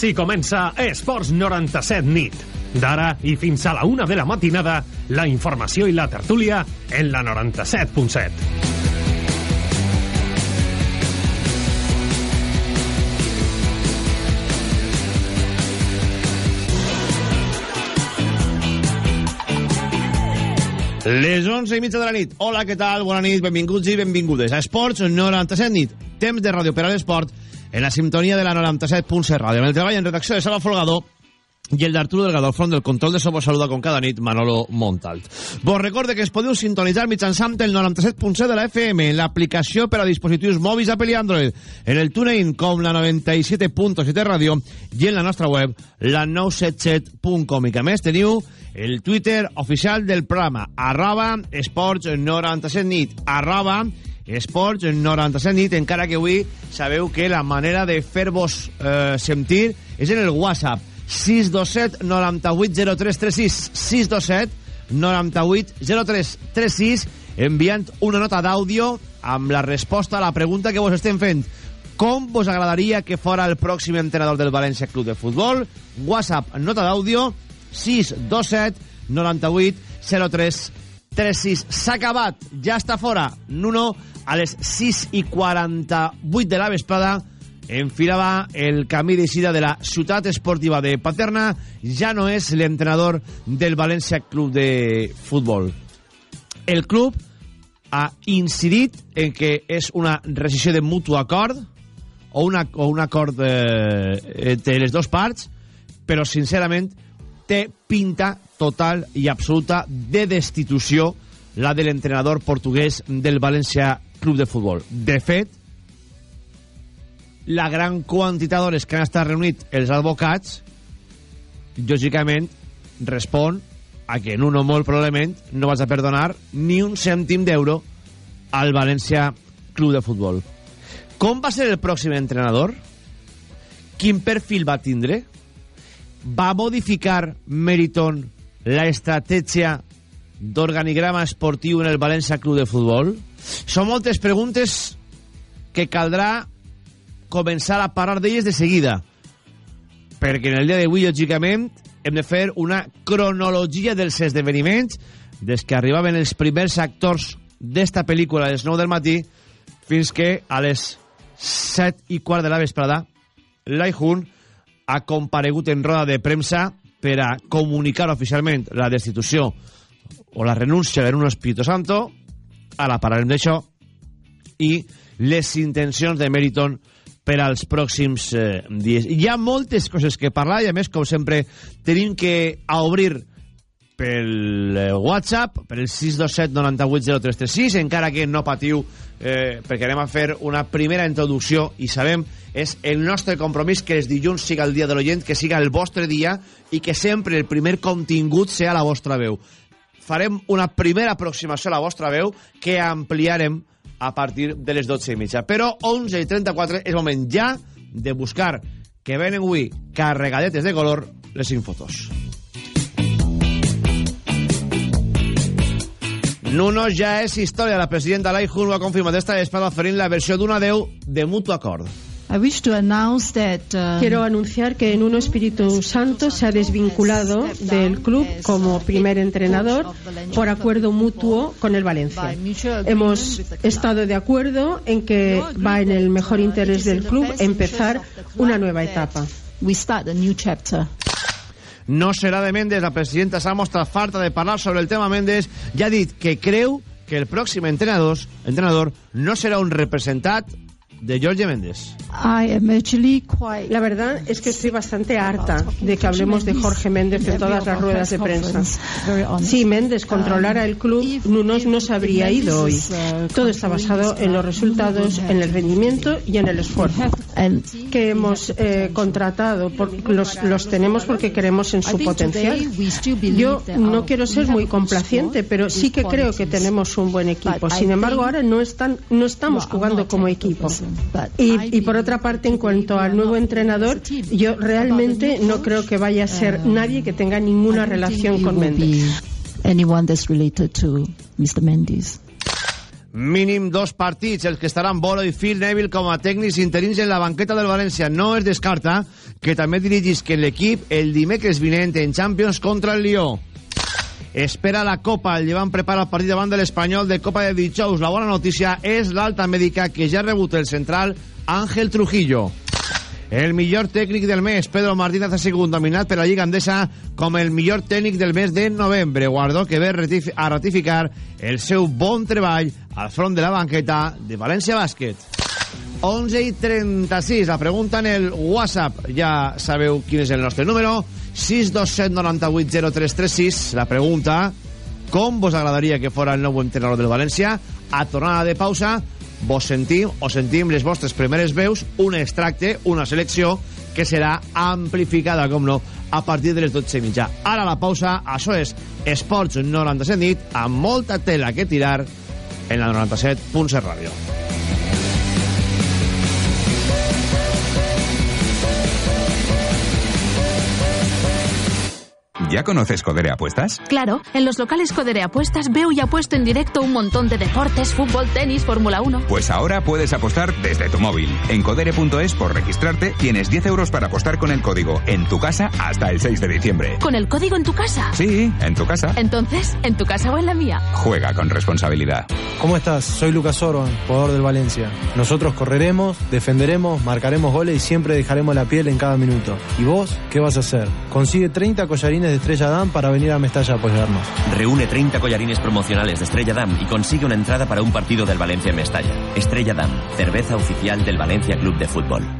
Així comença Esports 97 nit. D'ara i fins a la una de la matinada, la informació i la tertúlia en la 97.7. Les 11 i mitja de la nit. Hola, què tal? Bona nit, benvinguts i benvingudes a Esports 97 nit. Temps de ràdio per a l'esport en la sintonia de la 97.7 ràdio. En el treball en redacció de Salva Folgado i el d'Arturo Delgado al front del control de so vos saluda com cada nit Manolo Montalt. Vos recorde que es podeu sintonitzar mitjançant el 97.7 de la FM en l'aplicació per a dispositius mòbils Apple i Android, en el TuneIn com la 97.7 ràdio i en la nostra web la 977.com i que més teniu el Twitter oficial del programa arroba esports 97 nit arroba esports 97 nit encara que avui sabeu que la manera de fer-vos eh, sentir és en el WhatsApp. 627 98 0336 627 98 0336 enviant una nota d'àudio amb la resposta a la pregunta que vos estem fent. Com vos agradaria que fora el pròxim entrenador del València Club de Futbol? WhatsApp, nota d'àudio 627 98 03 36 s'ha acabat, ja està fora. Nuno a les 6 i 48 de la vesprada enfilava el camí d'eixida de la ciutat esportiva de Paterna. Ja no és l'entrenador del València Club de Futbol. El club ha incidit en que és una rescisió de mutu acord o, una, o un acord eh, entre les dues parts però sincerament té pinta total i absoluta de destitució la de l'entrenador portuguès del València Club de Futbol. De fet, la gran quantitat d'hores que han estat reunit els advocats, lògicament, respon a que en uno molt probablement no vas a perdonar ni un cèntim d'euro al València Club de Futbol. Com va ser el pròxim entrenador? Quin perfil va tindre? Va modificar Meriton la estratègia d'organigrama esportiu en el València Club de Futbol? Són moltes preguntes que caldrà començar a parlar d'elles de seguida. Perquè en el dia d'avui, lògicament, hem de fer una cronologia dels esdeveniments des que arribaven els primers actors d'esta pel·lícula a les 9 del matí fins que a les 7 i quart de la vesprada Lai Hun ha comparegut en roda de premsa per a comunicar oficialment la destitució o la renúncia de Espíritu Santo ara parlarem d'això i les intencions de Meriton per als pròxims eh, dies. Hi ha moltes coses que parlar i a més, com sempre, tenim que obrir pel eh, WhatsApp, per el 627 98 0336, encara que no patiu, eh, perquè anem a fer una primera introducció i sabem, és el nostre compromís que els dilluns siga el dia de l'oient, que siga el vostre dia i que sempre el primer contingut sea la vostra veu. Farem una primera aproximació a la vostra veu que ampliarem a partir de les 12 i mitja. Però 11 i 34 és moment ja de buscar que venen avui carregadetes de color les infotos. Nuno ja és història. La presidenta Lai Hun ho ha confirmat esta vesprada oferint la versió d'un adeu de mutu acord. I wish to announce that, uh, Quiero anunciar que Nuno Espíritu Santo se ha desvinculado del club como primer entrenador por acuerdo mutuo con el Valencia. Hemos estado de acuerdo en que va en el mejor interés del club empezar una nueva etapa. we start a new chapter. No serà de Mendes. La presidenta s'ha mostrat farta de parlar sobre el tema Mendes i ha dit que creu que el pròxim entrenador, entrenador no serà un representat de Jorge Méndez. Quite La verdad es que estoy bastante harta de que hablemos de Jorge Méndez en todas las ruedas de prensa. Si Méndez controlara el club, Nunos no se habría ido hoy. Todo está basado en los resultados, en el rendimiento y en el esfuerzo. Que hemos eh, contratado, por- los, los tenemos porque creemos en su potencial. Yo no quiero ser muy complaciente, pero sí que creo que tenemos un buen equipo. Sin embargo, ahora no, están, no estamos jugando como equipo. Y, y por otra parte, en cuanto al nuevo entrenador, yo realmente no creo que vaya a ser nadie que tenga ninguna relación con Méndez. anyone that's related to Mr. Mendes. mínim dos partits, els que estaran Bolo i Phil Neville com a tècnics interins en la banqueta del València. No es descarta que també dirigisquen l'equip el dimecres vinent en Champions contra el Lió. Espera la Copa, el Llevant prepara el partit davant de l'Espanyol de Copa de dijous. La bona notícia és l'alta mèdica que ja ha rebut el central Ángel Trujillo. El millor tècnic del mes, Pedro Martínez, ha sigut nominat per la Lliga Andesa com el millor tècnic del mes de novembre. Guardó que ve a ratificar el seu bon treball al front de la banqueta de València Bàsquet. 11 i 36, la pregunta en el WhatsApp. Ja sabeu quin és el nostre número. 627 98 0336. La pregunta, com vos agradaria que fora el nou entrenador del València? A tornada de pausa, vos sentim o sentim les vostres primeres veus, un extracte, una selecció que serà amplificada, com no, a partir de les 12 i mitja. Ara la pausa, això és Esports 97 nit, amb molta tela que tirar en la 97.7 Ràdio. ¿Ya conoces Codere Apuestas? Claro, en los locales Codere Apuestas veo y apuesto en directo un montón de deportes, fútbol, tenis, Fórmula 1. Pues ahora puedes apostar desde tu móvil. En codere.es por registrarte tienes 10 euros para apostar con el código en tu casa hasta el 6 de diciembre. ¿Con el código en tu casa? Sí, en tu casa. Entonces, ¿en tu casa o en la mía? Juega con responsabilidad. ¿Cómo estás? Soy Lucas Orban, jugador del Valencia. Nosotros correremos, defenderemos, marcaremos goles y siempre dejaremos la piel en cada minuto. ¿Y vos qué vas a hacer? Consigue 30 collarines de Estrella Damm para venir a Mestalla a apoyarnos. Reúne 30 collarines promocionales de Estrella Damm y consigue una entrada para un partido del Valencia en Mestalla. Estrella Damm, cerveza oficial del Valencia Club de Fútbol.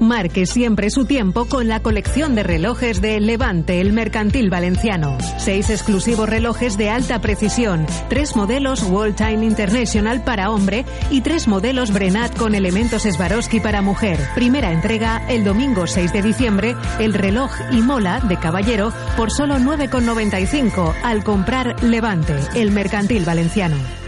Marque siempre su tiempo con la colección de relojes de Levante, el mercantil valenciano. Seis exclusivos relojes de alta precisión, tres modelos World Time International para hombre y tres modelos Brenat con elementos Swarovski para mujer. Primera entrega el domingo 6 de diciembre, el reloj Imola de caballero por solo 9,95 al comprar Levante, el mercantil valenciano.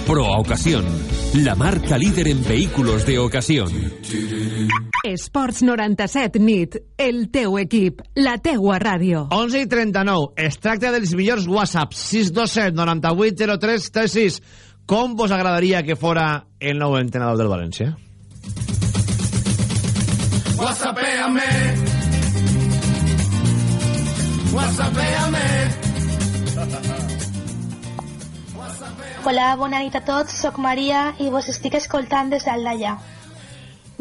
Proa Ocasión, la marca líder en vehículos de ocasión. Esports 97 nit, el teu equip, la teua ràdio. 11 i 39, es tracta dels millors WhatsApp, 627 98 03 36. Com vos agradaria que fora el nou entrenador del València? Whatsappéame. Whatsappéame. Hola, bona nit a tots, sóc Maria i vos estic escoltant des d'Aldalla.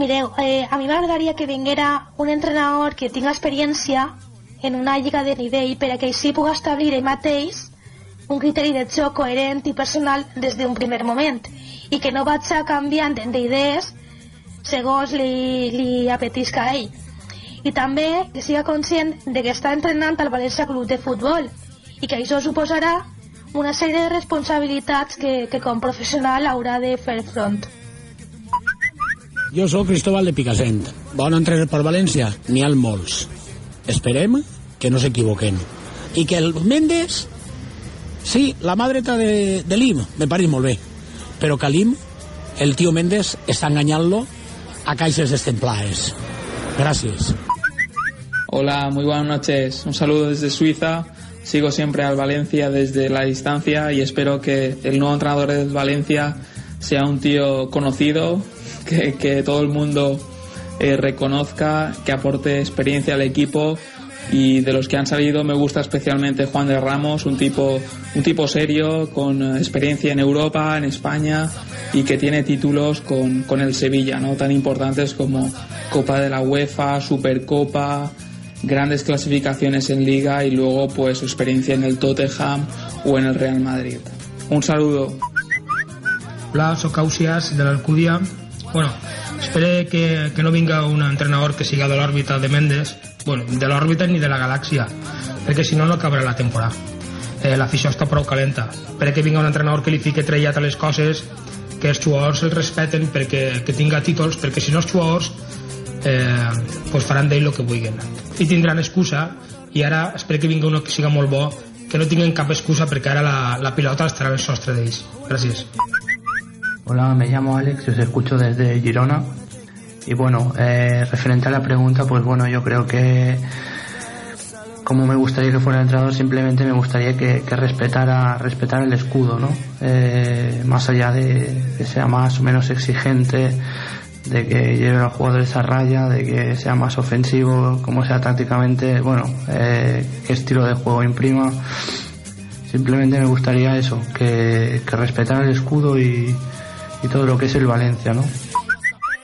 Mireu, eh, a mi m'agradaria que vinguera un entrenador que tinga experiència en una lliga de nivell per a que així puga establir ell mateix un criteri de joc coherent i personal des d'un primer moment i que no vaig canviant d'idees segons li, li apetisca a ell. I també que siga conscient de que està entrenant al València Club de Futbol i que això suposarà una sèrie de responsabilitats que, que com professional haurà de fer front. Jo sóc Cristóbal de Picassent. Bon entrenador per València? N'hi ha molts. Esperem que no s'equivoquen. I que el Mendes... Sí, la mà dreta de, de l'IM, me pareix molt bé. Però que l'IM, el tio Mendes, està enganyant-lo a caixes destemplaes. Gracias. Hola, muy buenas noches. Un saludo desde Suiza. Sigo siempre al Valencia desde la distancia y espero que el nuevo entrenador del Valencia sea un tío conocido, que, que todo el mundo eh, reconozca, que aporte experiencia al equipo y de los que han salido me gusta especialmente Juan de Ramos, un tipo, un tipo serio, con experiencia en Europa, en España y que tiene títulos con, con el Sevilla, ¿no? tan importantes como Copa de la UEFA, Supercopa, grandes clasificaciones en Liga y luego pues su experiencia en el Tottenham o en el Real Madrid. Un saludo. Hola, soc Ausias de l'Alcúdia. Bueno, espero que, que no vinga un entrenador que siga de l'òrbita de Mendes, bueno, de l'òrbita ni de la galàxia, perquè si no no acabarà la temporada. Eh, L'afició està prou calenta. Espero que vinga un entrenador que li fique trellat a les que els jugadors el respeten perquè que tinga títols, perquè si no els jugadors eh, pues faran d'ell el que vulguin. I tindran excusa, i ara espero que vingui uno que siga molt bo, que no tinguin cap excusa perquè ara la, la pilota estarà al sostre d'ells. Gràcies. Hola, me llamo Alex os escucho desde Girona. Y bueno, eh, referente a la pregunta, pues bueno, yo creo que como me gustaría que fuera el entrenador, simplemente me gustaría que, que respetara, respetara el escudo, ¿no? Eh, más allá de que sea más o menos exigente, de que lleve a los jugadores a raya, de que sea más ofensivo, como sea tácticamente, bueno, eh, qué estilo de juego imprima. Simplemente me gustaría eso, que, que respetara el escudo y, y todo lo que es el Valencia, ¿no?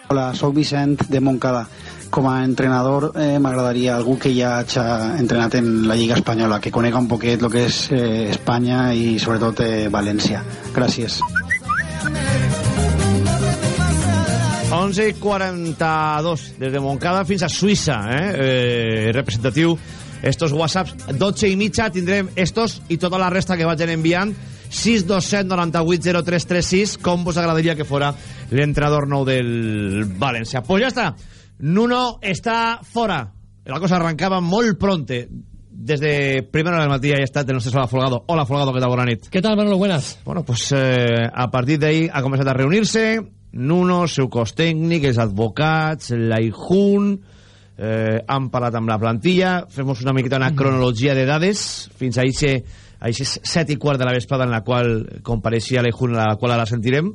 Hola, soc Vicent de Montcada. Com a entrenador eh, m'agradaria algú que ja hagi entrenat en la Lliga Espanyola, que conega un poquet el que és eh, Espanya i sobretot eh, València. Gràcies. 11 i 42 des de Montcada fins a Suïssa eh? Eh, representatiu estos whatsapps 12 i mitja tindrem estos i tota la resta que vagin enviant 627 98 0336 com vos agradaria que fora l'entrenador nou del València pues ja està Nuno està fora la cosa arrancava molt pronte desde primera del matí ha estat el nostre Salva Folgado. Hola Folgado, ¿qué tal? Nit. ¿Qué tal, Manolo? Buenas. Bueno, pues eh, a partir de ahí ha començat a reunir-se Nuno, seu cos tècnic, els advocats, l'Aijun, eh, han parlat amb la plantilla, fem una miqueta una cronologia de dades, fins a aquestes set i quart de la vesprada en la qual compareixia l'Aijun, la qual ara sentirem,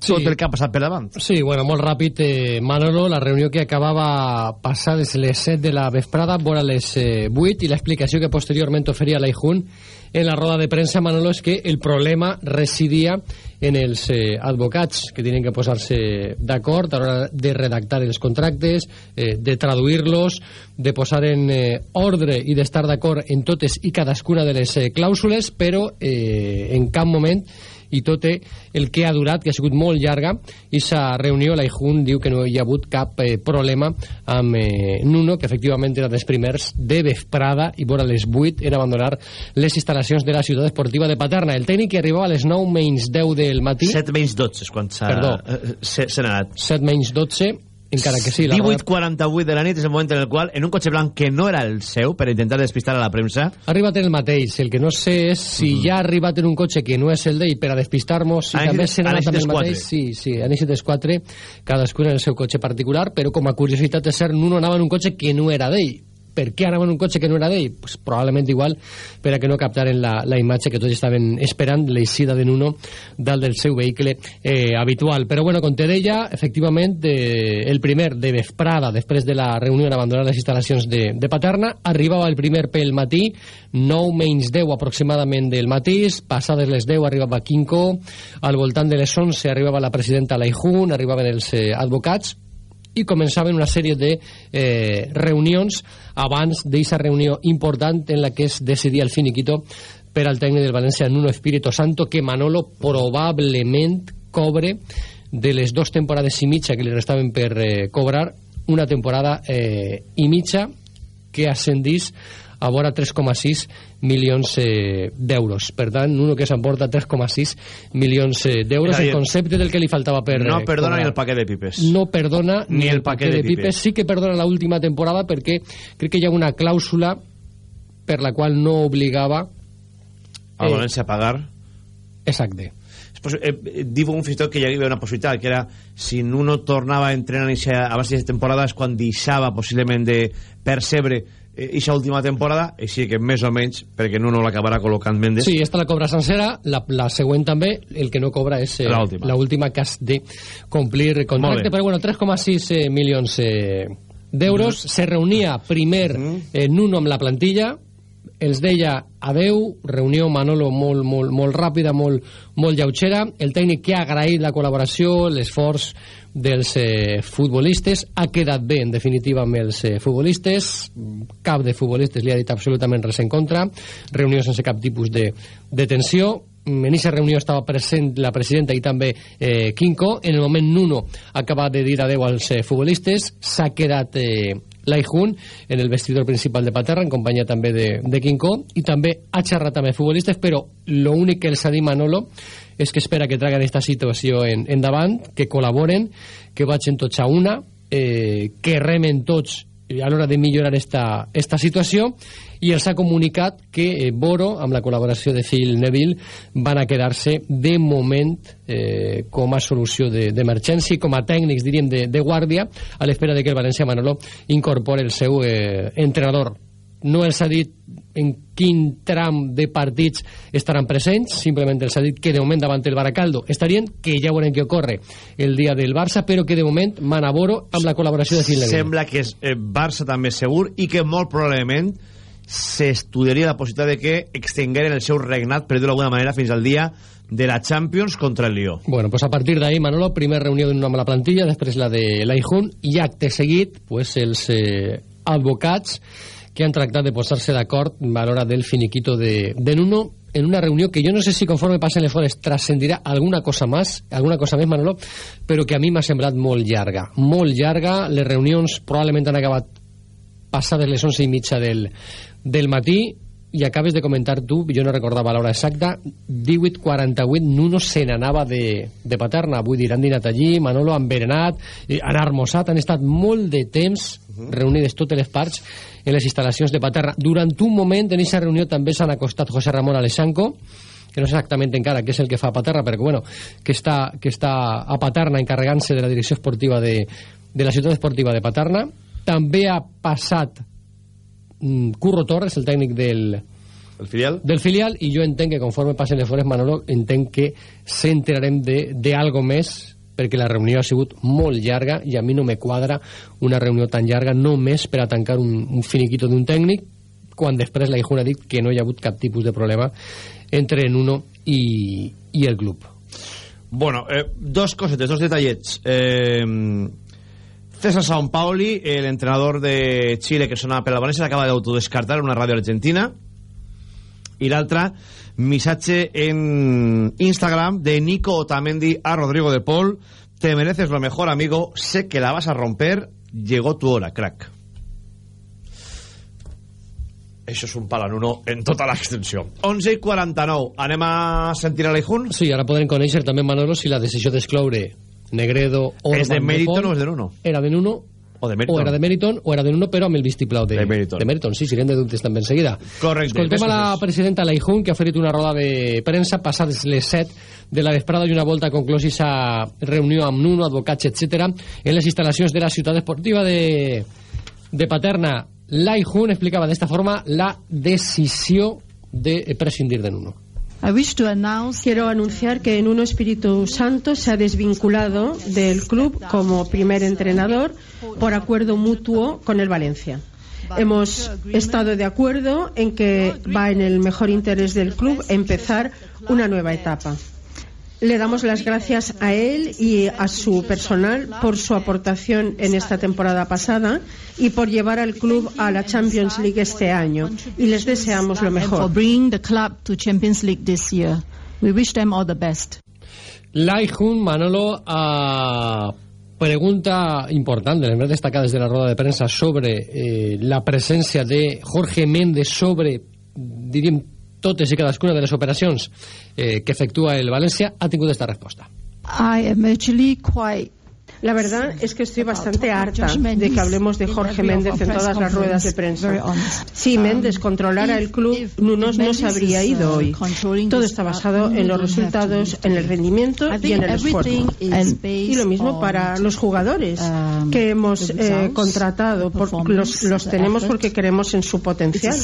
sí. tot el que ha passat per davant. Sí, bueno, molt ràpid, eh, Manolo, la reunió que acabava passar des les 7 de la vesprada, vora les eh, 8, i l'explicació que posteriorment oferia l'Aijun en la roda de premsa, Manolo, és que el problema residia en els eh, advocats que tenen que posar-se d'acord a l'hora de redactar els contractes, eh, de traduir-los, de posar en eh, ordre i d'estar d'acord en totes i cadascuna de les eh, clàusules, però eh, en cap moment i tot el que ha durat, que ha sigut molt llarga, i sa reunió, la IJUN diu que no hi ha hagut cap eh, problema amb eh, Nuno, que efectivament era dels primers de vesprada i vora les 8 en abandonar les instal·lacions de la ciutat esportiva de Paterna. El tècnic que arribava a les 9 menys 10 del matí... 7 menys 12 és quan s'ha... Perdó. Eh, s'ha anat. 7 menys 12 encara que sí. 18.48 de la nit és el moment en el qual, en un cotxe blanc que no era el seu, per intentar despistar a la premsa... Ha arribat en el mateix. El que no sé és si -huh. ja ha arribat en un cotxe que no és el d'ell per a despistar-nos, si també se n'ha anat amb el mateix. Sí, sí, han eixit els quatre, cadascun en el seu cotxe particular, però com a curiositat de ser, Nuno anava en un cotxe que no era d'ell. Per què anava un cotxe que no era d'ell? Pues probablement igual per a que no captaren la, la imatge que tots estaven esperant, l'eixida de Nuno dalt del seu vehicle eh, habitual. Però bueno, com te deia, efectivament, eh, el primer de vesprada, després de la reunió en abandonar les instal·lacions de, de Paterna, arribava el primer pel matí, 9 menys 10 aproximadament del matí, passades les 10 arribava Quinco, al voltant de les 11 arribava la presidenta Laijun, arribaven els eh, advocats, i començaven una sèrie de eh, reunions abans d'aquesta reunió important en la que es decidia el finiquito per al tècnic del València Nuno Espíritu Santo que Manolo probablement cobre de les dues temporades i mitja que li restaven per eh, cobrar una temporada eh, i que ascendís a vora 3,6 milions eh, d'euros. Per tant, Nuno que s'emporta 3,6 milions eh, d'euros. A El concepte del que li faltava per... No eh, perdona cobrar. ni el paquet de pipes. No perdona ni, el paquet de, pipes. Sí que perdona l'última temporada perquè crec que hi ha una clàusula per la qual no obligava... A València a pagar. Exacte. Eh, eh, diu un fins i tot que hi havia una possibilitat que era si Nuno tornava a entrenar ixa, abans d'aquesta temporada és quan deixava possiblement de percebre aquesta última temporada així que més o menys perquè Nuno l'acabarà col·locant Mendes. Sí, esta la cobra sencera, la, la següent també, el que no cobra és eh, L'última. la última que has de complir contracte, però bueno, 3,6 eh, milions eh, d'euros. Se reunia primer eh, Nuno amb la plantilla, els deia adeu, reunió Manolo molt, molt, molt ràpida, molt, molt lleugera, el tècnic que ha agraït la col·laboració, l'esforç dels eh, futbolistes, ha quedat bé en definitiva amb els eh, futbolistes, cap de futbolistes li ha dit absolutament res en contra, reunió sense cap tipus de, de tensió, en aquesta reunió estava present la presidenta i també eh, Quinco. En el moment Nuno acaba de dir adeu als eh, futbolistes. S'ha quedat eh, Laijun en el vestidor principal de Paterra, en companyia també de, de Quinco, i també ha xerrat amb els futbolistes, però l'únic que els ha dit Manolo és que espera que traguen aquesta situació en, endavant, que col·laboren, que vagin tots a una, eh, que remen tots a l'hora de millorar esta, esta situació i els ha comunicat que eh, Boro, amb la col·laboració de Phil Neville, van a quedar-se de moment eh, com a solució de- d'emergència i com a tècnics, diríem, de, de guàrdia, a l'espera de que el València Manolo incorpore el seu eh, entrenador. No els ha dit en quin tram de partits estaran presents, simplement els ha dit que de moment davant el Baracaldo estarien, que ja veurem què ocorre el dia del Barça, però que de moment mana Boro amb la col·laboració de Neville. sembla que és eh, Barça també segur i que molt probablement s'estudiaria la possibilitat de que extengueren el seu regnat, per dir-ho d'alguna manera, fins al dia de la Champions contra el Lió. Bueno, pues a partir d'ahí, Manolo, primer reunió d'un amb la plantilla, després la de l'Aijun, i acte seguit, pues els eh, advocats que han tractat de posar-se d'acord a l'hora del finiquito de, de Nuno en una reunió que jo no sé si conforme passen les hores trascendirà alguna cosa més, alguna cosa més, Manolo, però que a mi m'ha semblat molt llarga. Molt llarga, les reunions probablement han acabat passades les 11 i mitja del, del matí i acabes de comentar tu, jo no recordava l'hora exacta 18.48 Nuno se n'anava de, de Paterna. Vull dir, han dinat allí, Manolo han berenat eh, han armosat, han estat molt de temps reunides totes les parts en les instal·lacions de Paterna. Durant un moment en aquesta reunió també s'han acostat José Ramón Alessanco que no sé exactament encara què és el que fa a Paterna, però que, bueno, que, està, que està a Paterna encarregant-se de la direcció esportiva de, de la ciutat esportiva de Paterna. També ha passat Curro Torres, el tècnic del, el filial? del filial, i jo entenc que conforme passen les hores, Manolo, entenc que s'enterarem de, de algo més perquè la reunió ha sigut molt llarga i a mi no me quadra una reunió tan llarga només per a tancar un, un finiquito d'un tècnic quan després la Ijun ha dit que no hi ha hagut cap tipus de problema entre Nuno i, i el club. Bueno, eh, dos cosetes, dos detallets. Eh, César Sampaoli, el entrenador de Chile que sonava per la València, l'acaba d'autodescartar en una ràdio argentina. I l'altra, missatge en Instagram de Nico Otamendi a Rodrigo de Paul. Te mereces lo mejor, amigo. Sé que la vas a romper. Llegó tu hora, crack. Això és un pal en uno en tota l'extensió. 11 i 49. Anem a sentir a l'Eijun? Sí, ara podrem conèixer també, Manolo, si la decisió d'excloure Negredo o És de Meriton o és de Nuno? Era de Nuno O de o Meriton? era de Meriton o era de Nuno, però amb el vistiplau de, De Meriton. De Meriton, sí, sirem de dubtes també en seguida. Correcte. Escoltem a la presidenta Leijun, que ha fet una roda de premsa passades les 7 de la vesprada i una volta conclosis a reunió amb Nuno, advocats, etc en les instal·lacions de la ciutat esportiva de, de Paterna. Leijun explicava d'esta forma la decisió de prescindir de Nuno. Quiero anunciar que Nuno Espíritu Santo se ha desvinculado del club como primer entrenador por acuerdo mutuo con el Valencia. Hemos estado de acuerdo en que va en el mejor interés del club empezar una nueva etapa. Le damos las gracias a él y a su personal por su aportación en esta temporada pasada y por llevar al club a la Champions League este año. Y les deseamos lo mejor. Laijun Manolo ha pregunta importante, en vez destacar desde la rueda de prensa sobre eh, la presencia de Jorge Méndez sobre, diríem, totes i cadascuna de les operacions eh, que efectua el València, ha tingut esta resposta. I am actually quite La verdad es que estoy bastante harta de que hablemos de Jorge Méndez en todas las ruedas de prensa. Si Méndez controlara el club, Nunos no se habría ido hoy. Todo está basado en los resultados, en el rendimiento y en el esfuerzo. Y lo mismo para los jugadores que hemos eh, contratado. Por, los, los tenemos porque creemos en su potencial.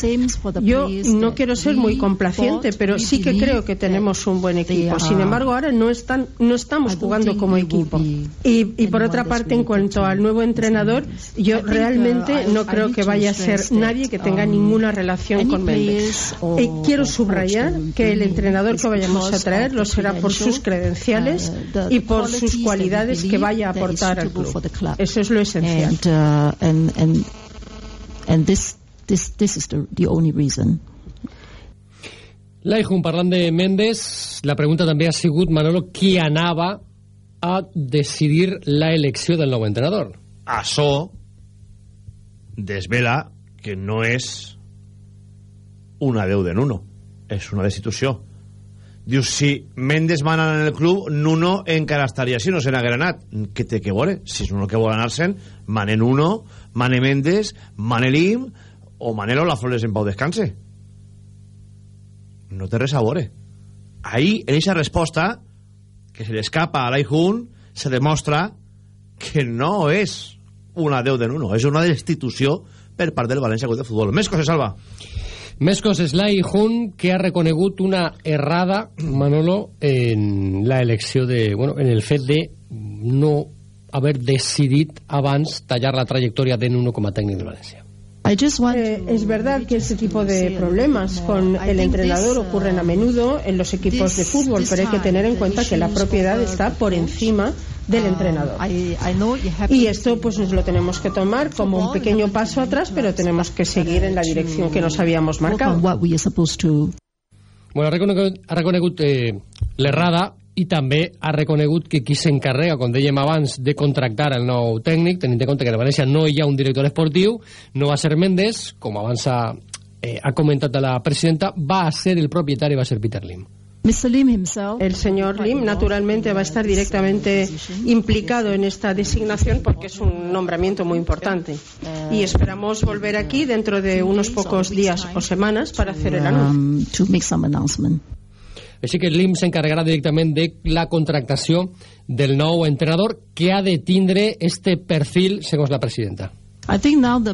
Yo no quiero ser muy complaciente, pero sí que creo que tenemos un buen equipo. Sin embargo, ahora no, están, no estamos jugando como equipo. Y, y por otra parte, en cuanto al nuevo entrenador, yo realmente no creo que vaya a ser nadie que tenga ninguna relación con Méndez. Eh, quiero subrayar que el entrenador que vayamos a traer lo será por sus credenciales y por sus cualidades que vaya a aportar al club. Eso es lo esencial. And, uh. Laijun, parlant de Méndez, la pregunta també ha sigut, Manolo, qui anava a decidir la elecció del nou entrenador. Açò desvela que no és una deu de Nuno, és una destitució. Dius, si Mendes mana en el club, Nuno encara estaria així, no se n'haguera anat. Què té que veure? Si és Nuno que vol anar-se'n, mane Nuno, mane Mendes, mane Lim, o Manelo la Flores en pau descanse. No té res a veure. Ahí, en aquesta resposta, que se le escapa a l'Aihun, se demostra que no és una deu de Nuno, és una destitució per part del València Club de Futbol. Més coses, Salva. Més coses, l'Aihun, que ha reconegut una errada, Manolo, en la elecció de... Bueno, en el fet de no haver decidit abans tallar la trajectòria de Nuno com a tècnic del València. Eh, es verdad que este tipo de problemas con el entrenador ocurren a menudo en los equipos de fútbol, pero hay que tener en cuenta que la propiedad está por encima del entrenador. Y esto pues nos lo tenemos que tomar como un pequeño paso atrás, pero tenemos que seguir en la dirección que nos habíamos marcado. Bueno, ha reconegut, ha reconegut eh, l'errada i també ha reconegut que qui s'encarrega, com dèiem abans, de contractar el nou tècnic, tenint en compte que a València no hi ha un director esportiu, no va ser Mendes, com abans ha, eh, ha comentat la presidenta, va a ser el propietari, va a ser Peter Lim. El señor Lim, naturalmente, va a estar directamente implicado en esta designación porque es un nombramiento muy importante. Y esperamos volver aquí dentro de unos pocos días o semanas para hacer el anuncio. Així que l'IM s'encarregarà directament de la contractació del nou entrenador que ha de tindre este perfil, segons la presidenta.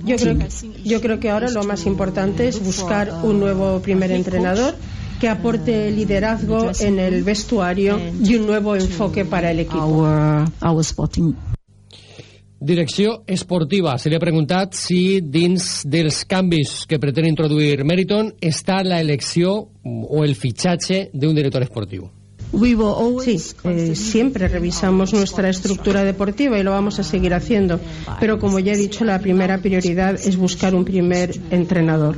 Yo creo, yo creo que ahora lo más importante es buscar un nuevo primer entrenador que aporte liderazgo en el vestuario y un nuevo enfoque para el equipo. Direcció esportiva. Se li ha preguntat si dins dels canvis que pretén introduir Meriton està la elecció o el fitxatge d'un director esportiu. Sí, eh, siempre revisamos nuestra estructura deportiva y lo vamos a seguir haciendo. Pero como ya he dicho, la primera prioridad es buscar un primer entrenador.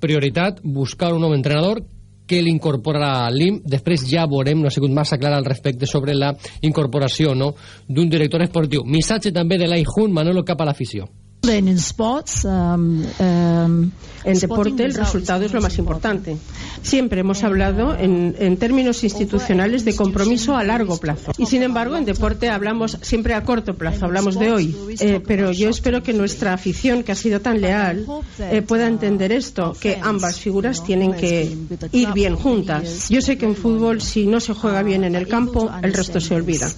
Prioritat, buscar un nou entrenador que l'incorporarà l'IM. Després ja veurem, no ha sigut massa clara al respecte sobre la incorporació no, d'un director esportiu. Missatge també de l'Aihun, Manolo, cap a l'afició. Um, um, en deporte el resultado es lo más importante. Siempre hemos hablado en, en, términos institucionales de compromiso a largo plazo. Y sin embargo, en deporte hablamos siempre a corto plazo, hablamos de hoy. Eh, pero yo espero que nuestra afición, que ha sido tan leal, eh, pueda entender esto, que ambas figuras tienen que ir bien juntas. Yo sé que en fútbol, si no se juega bien en el campo, el resto se olvida.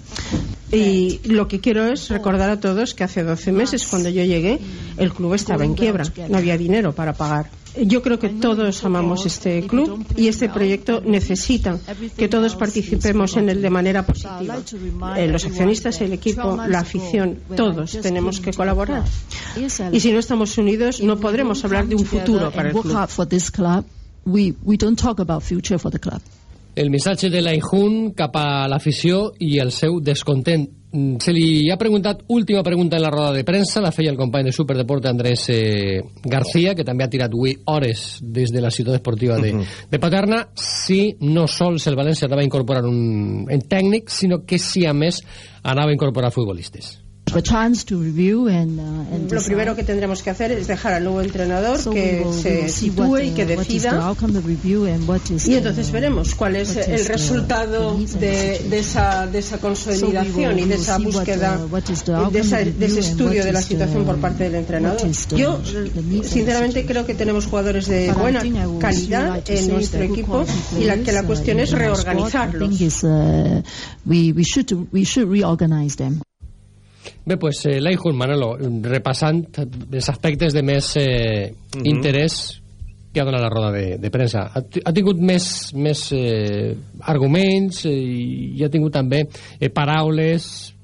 Y lo que quiero es recordar a todos que hace 12 meses, cuando yo llegué, el club estaba en quiebra, no había dinero para pagar. Yo creo que todos amamos este club y este proyecto necesita que todos participemos en él de manera positiva. Eh, los accionistas, el equipo, la afición, todos tenemos que colaborar. Y si no estamos unidos, no podremos hablar de un futuro para el club. El missatge de l'Aihun cap a l'afició i el seu descontent Mm, Se li ha preguntat, última pregunta en la roda de premsa, la feia el company de Superdeporte Andrés eh, García, que també ha tirat avui hores des de la ciutat esportiva de, Mhm. de Paterna, si no sols el València anava a incorporar un, en tècnic, sinó que si a més anava a incorporar futbolistes. A chance to review and, uh, and Lo decide. primero que tendremos que hacer es dejar al nuevo entrenador So we que will- we se will see sitúe what, y que uh, what is the decida. outcome of the review and what is Y the- entonces veremos cuál es what el is the- resultado the needs and de, the de esa, de esa consolidación So we will- y de we esa will see what, búsqueda, uh, what is the de, outcome esa- of the de ese review and estudio what de la is the- situación por parte del entrenador. what is the- Yo, the needs and the sinceramente, creo que tenemos jugadores de But I buena think I would calidad like to en say nuestro that good equipo quality y la, que la players, cuestión uh, es in our squad, I reorganizarlos. Bé, pues, eh, Leijun, Manolo, repassant els aspectes de més eh, Mhm. interès que ha donat la roda de, de premsa. Ha, ha tingut més, més eh, arguments eh, i ha tingut també eh, paraules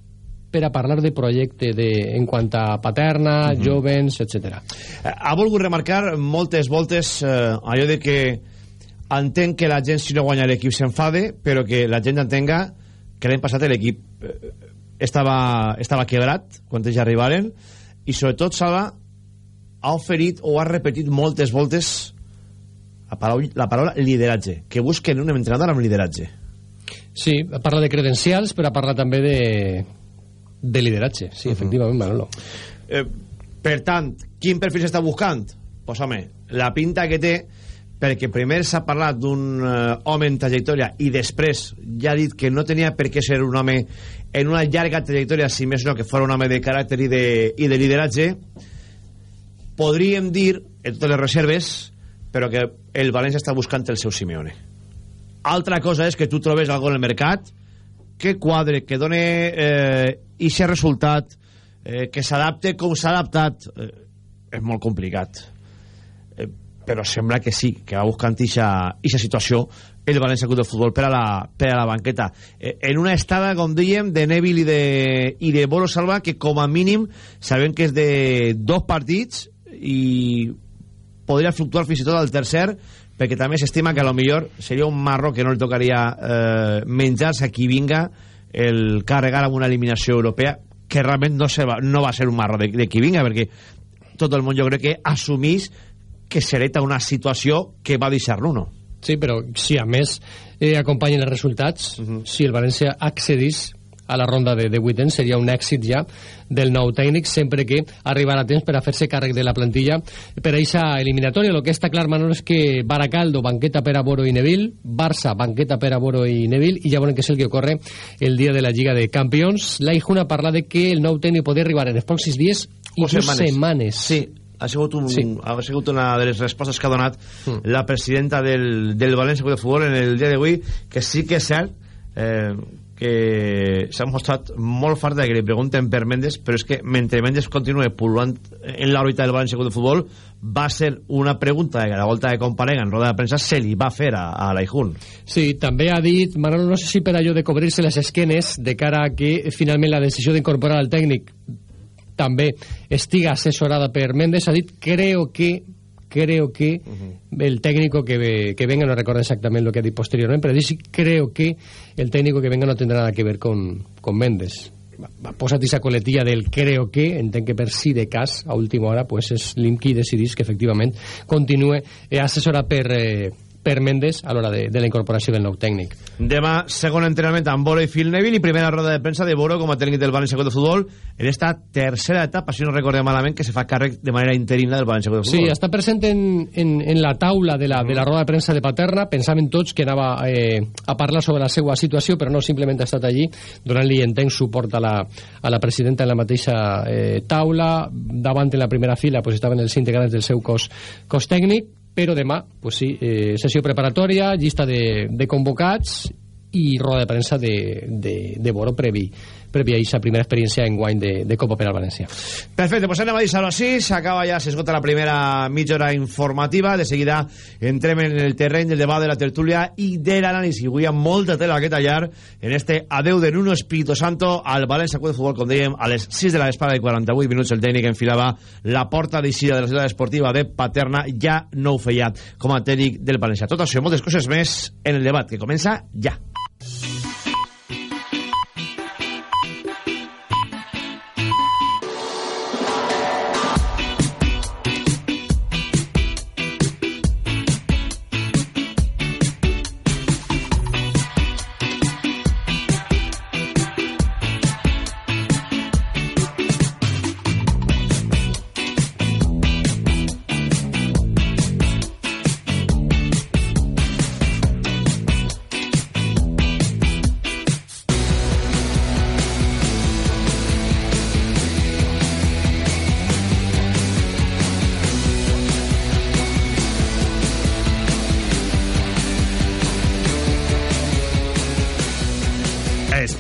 per a parlar de projecte de, en quant a paterna, Mhm. jovens, etc. ha volgut remarcar moltes voltes eh, allò de que entenc que la gent si no guanya l'equip s'enfade però que la gent entenga que l'any passat l'equip eh, estava, estava quebrat quan ells arribaren i sobretot Salva ha oferit o ha repetit moltes voltes la paraula, la paraula lideratge que busquen un entrenador amb lideratge Sí, parla de credencials, però parla també de, de lideratge. Sí, efectivament, Manolo. eh, per tant, quin perfil s'està buscant? Pues home, la pinta que té perquè primer s'ha parlat d'un eh, home en trajectòria i després ja ha dit que no tenia per què ser un home en una llarga trajectòria, si més no que fos un home de caràcter i de, i de lideratge. Podríem dir, en totes les reserves però que el València està buscant el seu Simeone. Altra cosa és que tu trobes algo en el mercat que quadre, que done eh, ixe resultat eh, que s'adapte com s'ha adaptat. Eh, és molt complicat. Eh, però sembla que sí que va buscant ixa situació el València Club de Futbol per a la, per a la banqueta. Eh, en una estada, com dèiem de Neville i de, i de Boro Salva que com a mínim sabem que és de dos partits i podria fluctuar fins i tot al tercer perquè també s'estima que a lo millor seria un marro que no li tocaria eh, menjar-se a qui vinga el carregar amb una eliminació europea que realment no, se va, no va ser un marro de, de qui vinga perquè tot el món jo crec que assumís que sereta una situació que va deixar l'uno Sí, però si a més eh, acompanyen els resultats, si el València accedís a la ronda de, de vuitens seria un èxit ja del nou tècnic sempre que arribarà a temps per a fer-se càrrec de la plantilla per a aquesta eliminatòria. El que està clar, Manolo, és que Baracaldo banqueta per a Boro i Neville, Barça banqueta per a Boro i Neville i ja veurem què és el que ocorre el dia de la Lliga de Campions. La Ijuna parla de que el nou tècnic podria arribar en els pròxims dies inclús setmanes. setmanes. Sí, ha sigut, un, Sí. ha sigut una de les respostes que ha donat la presidenta del, del València Club de Futbol en el dia d'avui, que sí que és cert eh, que s'ha mostrat molt fart de que li pregunten per Mendes, però és que mentre Mendes continua pul·lulant en l'òrbita del València Club de Futbol, va ser una pregunta que a la volta de comparega en roda de premsa se li va fer a, a l'Aijun. Sí, també ha dit, Manolo, no sé si per allò de cobrir-se les esquenes de cara a que finalment la decisió d'incorporar el tècnic també estiga assessorada per Mendes, ha dit, creo que creo que el técnico que, ve- que venga, no recuerdo exactamente lo que ha dicho posteriormente, pero dice, creo que el técnico que venga no tendrá nada que ver con, con va, Posa't esa coletilla del creo que, entenc que per si de cas, a última hora, pues és l'IM qui decidís que efectivament continue eh, assessorat per, eh, per Mendes a l'hora de, de la incorporació del nou tècnic. Demà, segon entrenament amb Boro i Phil Neville i primera roda de premsa de Boro com a tècnic del València de Futbol en esta tercera etapa, si no recordem malament, que se fa càrrec de manera interina del València de Sí, Futbol. està present en, en, en la taula de la, de la roda de premsa de Paterna. Pensaven tots que anava eh, a parlar sobre la seva situació, però no, simplement ha estat allí donant-li, entenc, suport a la, a la presidenta en la mateixa eh, taula. Davant en la primera fila pues, estaven els integrants del seu cos, cos tècnic, però demà, pues sí, eh, sessió preparatòria, llista de, de convocats i roda de premsa de, de, de Boro previ, previ a aquesta primera experiència en guany de, de Copa per al València. Perfecte, pues anem a deixar-ho així. S'acaba ja, s'esgota la primera mitja hora informativa. De seguida entrem en el terreny del debat de la tertúlia i de l'anàlisi. Avui hi ha molta tela que tallar en este adeu de Nuno Espíritu Santo al València Club de Futbol, com dèiem, a les 6 de la vesprada i 48 minuts el tècnic enfilava la porta d'eixida de la ciutat esportiva de Paterna. Ja no ho feia com a tècnic del València. Tot això i moltes coses més en el debat, que comença ja.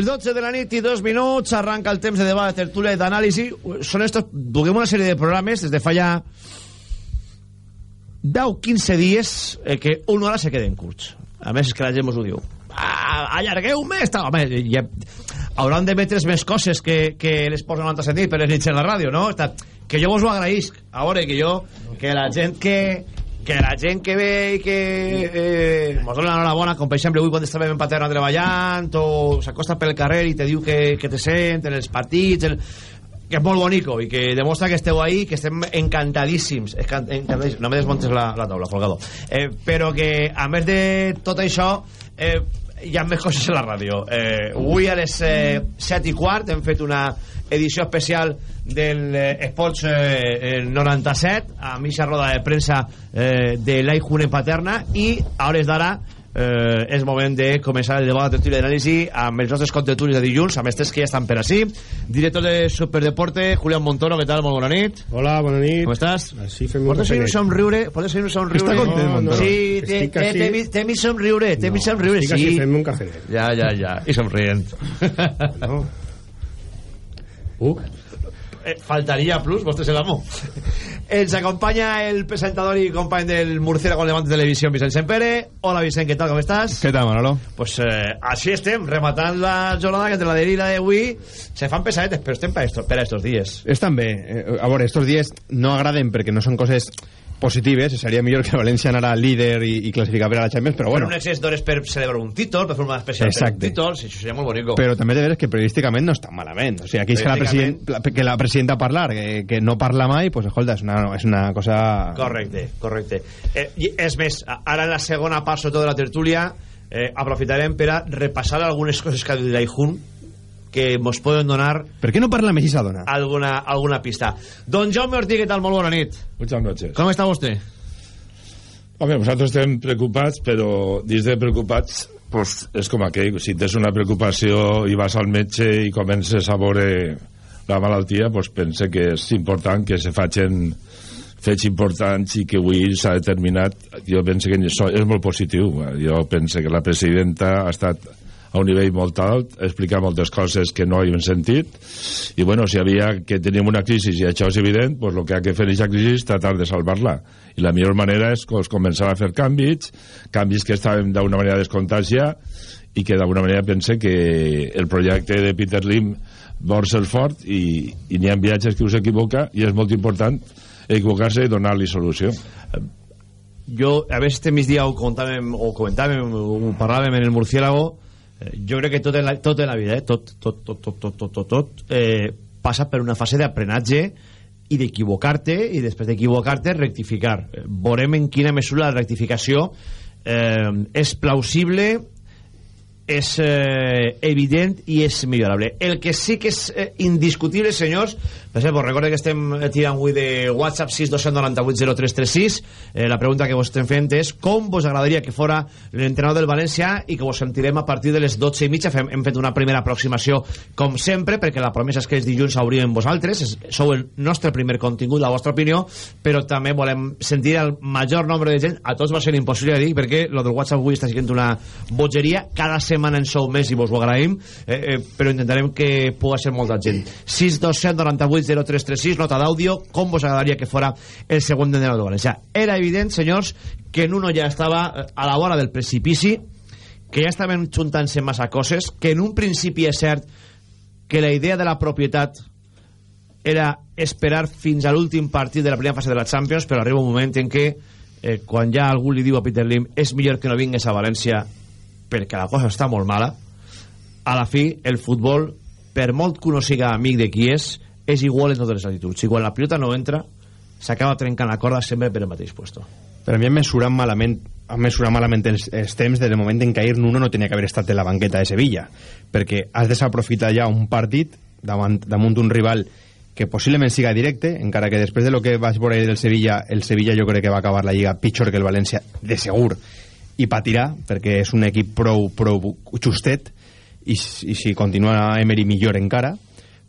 Les 12 de la nit i dos minuts arranca el temps de debat, de tertúlia i d'anàlisi. Són estos, duguem una sèrie de programes des de fa ja 10-15 dies eh, que una hora se queden curts. A més, és que la gent mos ho diu. Ah, allargueu més! Home, ja, hauran de metre's més coses que, que les posen 97 nit per les nits en la ràdio, no? Està, que jo vos ho agraïsc. A veure, que jo... Que la gent que que la gent que ve i que eh, mos dona l'enhorabona, com per exemple avui quan estàvem en Paterna treballant o s'acosta pel carrer i te diu que, que te sent en els partits el, que és molt bonico i que demostra que esteu ahí, que estem encantadíssims, encantadíssims. no me desmontes la, la taula, Folgado. Eh, però que a més de tot això eh, hi ha més coses a la ràdio. Eh, avui a les eh, 7 i quart hem fet una edició especial del eh, Esports eh, 97 a mitja roda de premsa eh, de l'Aijune Paterna i a hores d'ara eh, és moment de començar el debat de tertúlia d'anàlisi amb els nostres contertulis de dilluns amb estes que ja estan per així director de Superdeporte, Julián Montoro què tal? Molt bona nit Hola, bona nit Com estàs? Així fem Pots seguir un somriure? Pots seguir un somriure? Està content, no, Montoro. Sí, té, Estic té mi somriure té mi somriure, estic sí fent un cafè. Ja, ja, ja, i somrient no. Uh. Eh, faltaria plus, vostè és l'amo ens acompanya el presentador i company del Murciélago con Levante Televisión Vicent Sempere hola Vicent, què tal, com estàs? Què tal, Manolo? Pues eh, així estem, rematant la jornada que entre la d'ahir i la d'avui se fan pesadetes, però estem per, esto, per a estos dies Estan bé. Eh, A veure, estos dies no agraden perquè no són coses positives. Seria millor que València anara líder i, i classificar per a la Champions, però bueno. bueno. un excés d'hores per celebrar un títol per fer una especial per un Exacte. títol això seria molt bonico Però també de veres que periodísticament no està malament. O sigui, aquí és que la, president, que la presidenta parlar, que, que no parla mai, pues, escolta, és una, és una cosa... Correcte, correcte. Eh, i és més, ara en la segona part, sobretot de la tertúlia, eh, aprofitarem per a repassar algunes coses que ha dit l'Aijun que mos poden donar Per què no parla més i s'adona? alguna, alguna pista. Don Jaume Ortiz, què tal? Molt bona nit. Muchas noches. Com està vostè? Home, nosaltres estem preocupats, però dins de preocupats pues, és com aquell, si tens una preocupació i vas al metge i comences a veure la malaltia, pues, pense que és important que se facin fets importants i que avui s'ha determinat jo penso que això és molt positiu jo penso que la presidenta ha estat a un nivell molt alt, ha explicat moltes coses que no havíem sentit. I bueno, si havia que tenim una crisi i això és evident, pues el que ha que fer aquesta crisi és tratar de salvar-la. I la millor manera és pues, començar a fer canvis canvis que estaven d'una manera descomptats ja i que d'alguna manera pense que el projecte de Peter Lim vol ser fort i, i n'hi ha viatges que us equivoca i és molt important equivocar-se i donar-li solució. Jo, a veure este migdia ho comentàvem, o comentàvem, ho parlàvem en el Murciélago, eh, Eh, jo crec que tot en la, tot en la vida, eh? tot, tot, tot, tot, tot, tot, tot, tot eh, passa per una fase d'aprenatge i d'equivocar-te, i després d'equivocar-te, rectificar. Eh, veurem en quina mesura la rectificació eh, és plausible, és eh, evident i és millorable. El que sí que és eh, indiscutible, senyors, per exemple, recorde que estem eh, tirant avui de WhatsApp 629803336 eh, la pregunta que vos estem fent és com vos agradaria que fora l'entrenador del València i que vos sentirem a partir de les 12 i mitja? Fem, hem fet una primera aproximació com sempre perquè la promesa és que els dilluns hauríem vosaltres. És, sou el nostre primer contingut, la vostra opinió però també volem sentir el major nombre de gent. A tots va ser impossible dir perquè lo del WhatsApp avui està sent una bogeria. Cada setmana en sou més i vos ho agraïm, eh, eh, però intentarem que pugui ser molta gent. 627 98 0336, nota d'àudio, com vos agradaria que fora el següent de de València. Era evident, senyors, que Nuno ja estava eh, a la vora del precipici, que ja estaven juntant-se massa coses, que en un principi és cert que la idea de la propietat era esperar fins a l'últim partit de la primera fase de la Champions, però arriba un moment en què eh, quan ja algú li diu a Peter Lim és millor que no vingues a València perquè la cosa està molt mala a la fi el futbol per molt que uno siga amic de qui és és igual en totes les attituds i quan la pilota no entra s'acaba trencant la corda sempre per el mateix puesto. A mi han mesurat malament han mesurat malament els, els temps des del moment en què ahir Nuno no tenia que haver estat en la banqueta de Sevilla perquè has desaprofitat ja un partit davant, damunt d'un rival que possiblement siga directe, encara que després de lo que vaig veure del Sevilla, el Sevilla jo crec que va acabar la Lliga pitjor que el València, de segur, i patirà, perquè és un equip prou, prou justet, i, i si continua Emery millor encara,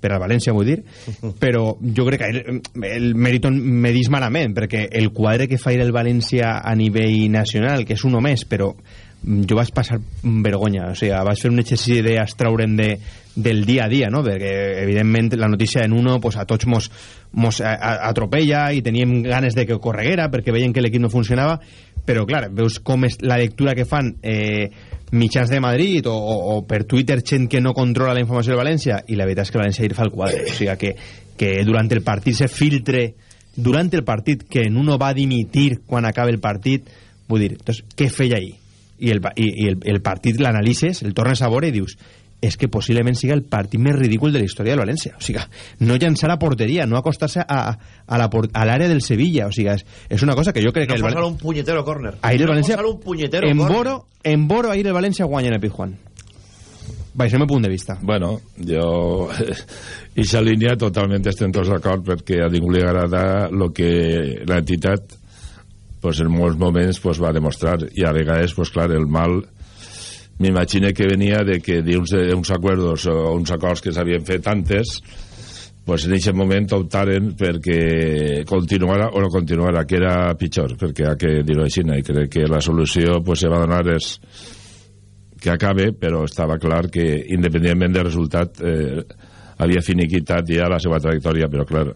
per al València vull dir, però jo crec que el, el Meriton medís malament, perquè el quadre que fa el València a nivell nacional, que és un més, però jo vaig passar vergonya, o sigui, vaig fer un exercici d'extraure'm de, del dia a dia, no? perquè evidentment la notícia en uno pues, a tots mos, mos atropella i teníem ganes de que correguera perquè veien que l'equip no funcionava però clar, veus com és la lectura que fan eh, mitjans de Madrid o, o, o per Twitter gent que no controla la informació de València i la veritat és que València fa el quadre o sigui que, que durant el partit se filtre durant el partit que en uno va dimitir quan acaba el partit vull dir, entonces, què feia ahir? i el, i, i el, el partit l'analitzes, el tornes a veure i dius és que possiblement siga el partit més ridícul de la història del València. O sigui, no llançar a porteria, no acostar-se a, a l'àrea del Sevilla. O sigui, és, és una cosa que jo crec no que... El València... un punyetero córner. Ahir el no València... un punyetero en. Boro, en Boro ahir el València guanya en el Pizjuán. Baix el meu punt de vista. Bueno, jo... Ixa línia totalment estem tots d'acord perquè a ningú li agrada el que l'entitat pues, en molts moments pues, va demostrar i a vegades, pues, clar, el mal m'imagino que venia de que d'uns uns acords o uns acords que s'havien fet antes pues en aquest moment optaren perquè continuara o no continuara, que era pitjor, perquè ha que dir-ho així, i crec que la solució pues, se va donar és que acabe, però estava clar que independentment del resultat eh, havia finiquitat ja la seva trajectòria, però clar,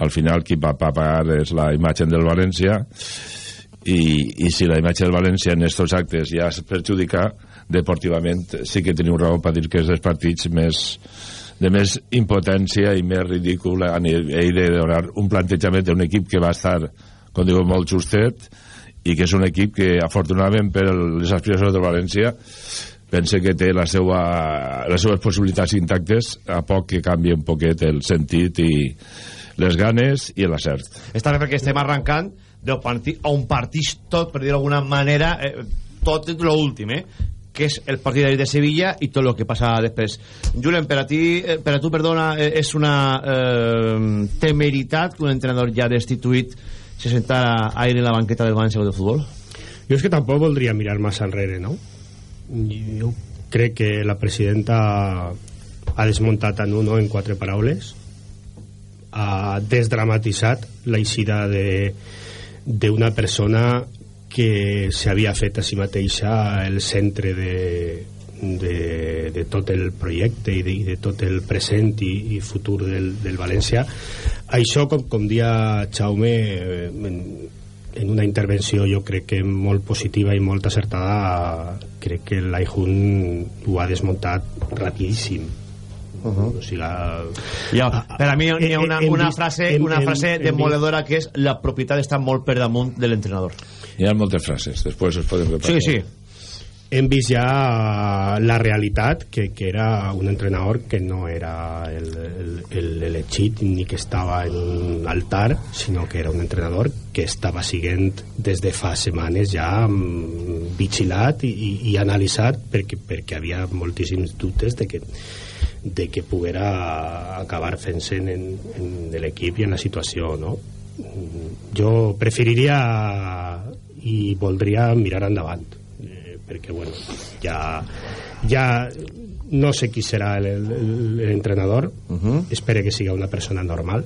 al final qui va pagar és la imatge del València i, i si la imatge del València en aquests actes ja es perjudica deportivament sí que teniu raó per dir que és dels partits més de més impotència i més ridícul a nivell de donar un plantejament d'un equip que va estar, com diu, molt justet i que és un equip que afortunadament per les aspiracions de València pense que té la seva, les seves possibilitats intactes a poc que canvi un poquet el sentit i les ganes i l'acert. Està bé perquè estem arrencant del partit, a un partit tot, per dir d'alguna manera, eh, tot l'últim, eh? Que és el partit de Sevilla i tot el que passa després. Julen, per a, ti, eh, per a tu, perdona, eh, és una eh, temeritat que un entrenador ja destituït se sentara a ir en la banqueta del València de Futbol? Jo és que tampoc voldria mirar massa enrere, no? Jo crec que la presidenta ha desmuntat en uno en quatre paraules ha desdramatitzat la eixida d'una persona que s'havia fet a si mateixa el centre de, de, de tot el projecte i de, i de tot el present i, i futur del, del València. Això com, com dia Jaume en, en una intervenció jo crec que molt positiva i molt acertada crec que l'Aijun ho ha desmuntat rapidíssim. Uh -huh. o sigui, la... ja, per a mi hi ha una, una frase, una frase demoledora que és la propietat està molt per damunt de l'entrenador hi ha moltes frases, després es poden repassar sí, sí. Hem vist ja la realitat que, que era un entrenador que no era l'elegit ni que estava en un altar sinó que era un entrenador que estava siguent des de fa setmanes ja mm, vigilat i, i, i analitzat perquè, perquè havia moltíssims dubtes de que de que poguera acabar fent-se en, en l'equip i en la situació no? jo preferiria i voldria mirar endavant eh, perquè bueno ja, ja no sé qui serà l'entrenador uh -huh. espero que siga una persona normal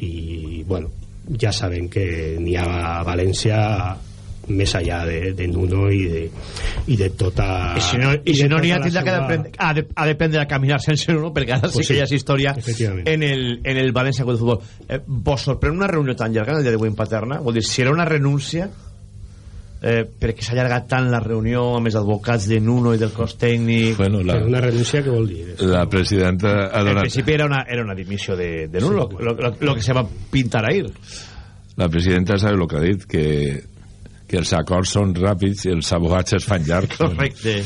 i bueno ja saben que n'hi ha a València més allà de, de Nuno i de, i de tota I si no i si no n'hi ha tota tindrà que seva- aprendre, ha, de, ha d'aprendre a caminar sense uno perquè ara Pues sí sí, que ja és història en el, en el València Club de Futbol. Eh, vos sorprèn una reunió tan llarga el dia d'avui en Paterna? Vol dir, si era una renúncia eh, perquè s'ha allargat tant la reunió amb els advocats de Nuno i del cos tècnic? Bueno, la, una renúncia que vol dir? la presidenta ha en donat... principi era una, era una dimissió de, de Nuno lo, lo, lo que se va pintar ahir. La presidenta sabe el que ha dit, que, que els acords són ràpids i els abogats es fan llargs. correcte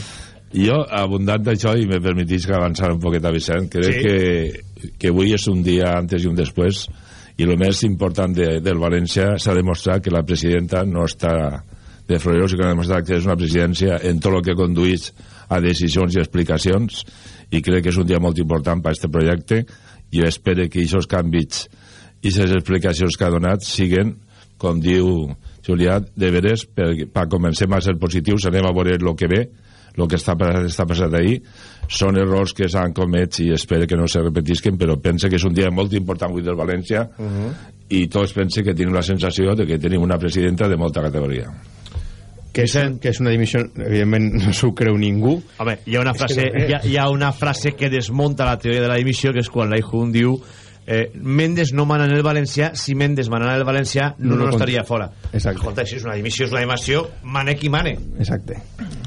Jo, abundant d'això, i me permetís que avançar un poquet a Vicent, crec Sí. que, que avui és un dia antes i un després, i el més important de, del València s'ha demostrat que la presidenta no està de florero, sinó que ha demostrat que és una presidència en tot el que conduïs a decisions i explicacions, i crec que és un dia molt important per a aquest projecte, i jo espero que aquests canvis i aquestes explicacions que ha donat siguen, com diu Julià, de veres, per, per comencem a ser positius, anem a veure el que ve, el que està, passat- està passat ahir, són errors que s'han comès i espero que no se repetisquen, però pense que és un dia molt important avui del València i tots pensen que tenim la sensació de que tenim una presidenta de molta categoria. que és, que és una dimissió evidentment no s'ho creu ningú. Home, hi ha una frase, hi, ha, hi ha una frase que desmunta la teoria de la dimissió, que és quan l'Aijun diu eh, Mendes no mana en el València, si Mendes manara en el València, no, no, No, no estaria compta. fora. Exacte. Escolta, si és una dimissió, és una dimissió, mane qui mane. Exacte.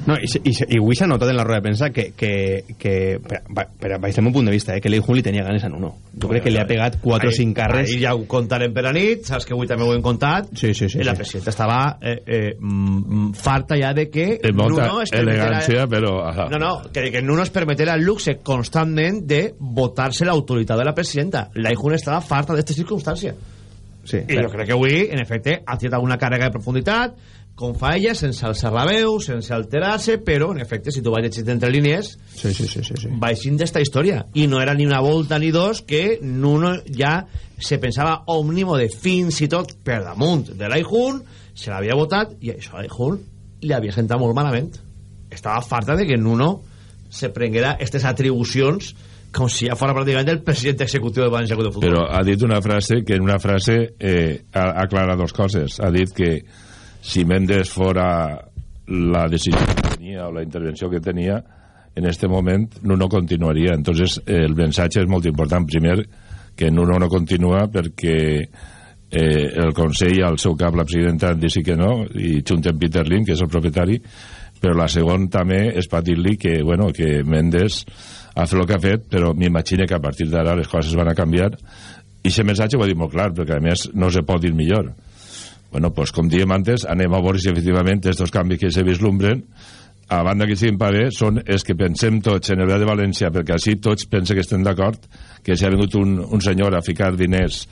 No, i, i, i avui s'ha notat en la roda de premsa que, que, que per, per, baix del meu punt de vista, eh, que l'Eijun li tenia ganes a Nuno. Jo crec que li ha pegat 4 o 5 carres. Ahir ja ho contarem per la nit, saps que avui també ho hem contat. Sí, sí, sí. I la sí. presidenta estava eh, eh, mm, farta ja de que Nuno es permetera- elegància, però... ah, No, no, que, que Nuno es permetera el luxe constantment de votar-se l'autoritat de la presidenta. L'Aijun estava farta d'aquesta circumstància. Sí, I jo crec que avui, en efecte, ha tirat alguna càrrega de profunditat, com fa ella, sense alçar la veu, sense alterar-se, però, en efecte, si tu vas llegint entre línies, Sí, sí, sí, sí, sí. baixint d'esta història. I no era ni una volta ni dos que Nuno ja se pensava omnímode fins i tot per damunt de l'Aijun, se l'havia votat i això a l'Aijun li havia sentat molt malament. Estava farta de que Nuno se prenguera aquestes atribucions com si ja fora pràcticament el president executiu del València Club de Futbol. Però ha dit una frase que en una frase eh, ha aclarat dos coses. Ha dit que si Mendes fora la decisió que tenia o la intervenció que tenia, en este moment Nuno continuaria. Entonces eh, el mensatge és molt important. Primer, que Nuno no continua perquè eh, el Consell, al seu cap, la presidenta, han dit que no, i junten Peter Lim, que és el propietari, però la segona també és per dir-li que, bueno, que Mendes ha fet el que ha fet, però m'imagino que a partir d'ara les coses van a canviar i aquest missatge ho ha dit molt clar, perquè a més no se pot dir millor. Bueno, pues, com diem antes, anem a veure si efectivament estos canvis que se vislumbren a banda que siguin parer, són els que pensem tots en el de València, perquè així tots pensen que estem d'acord, que si ha vingut un, un senyor a ficar diners,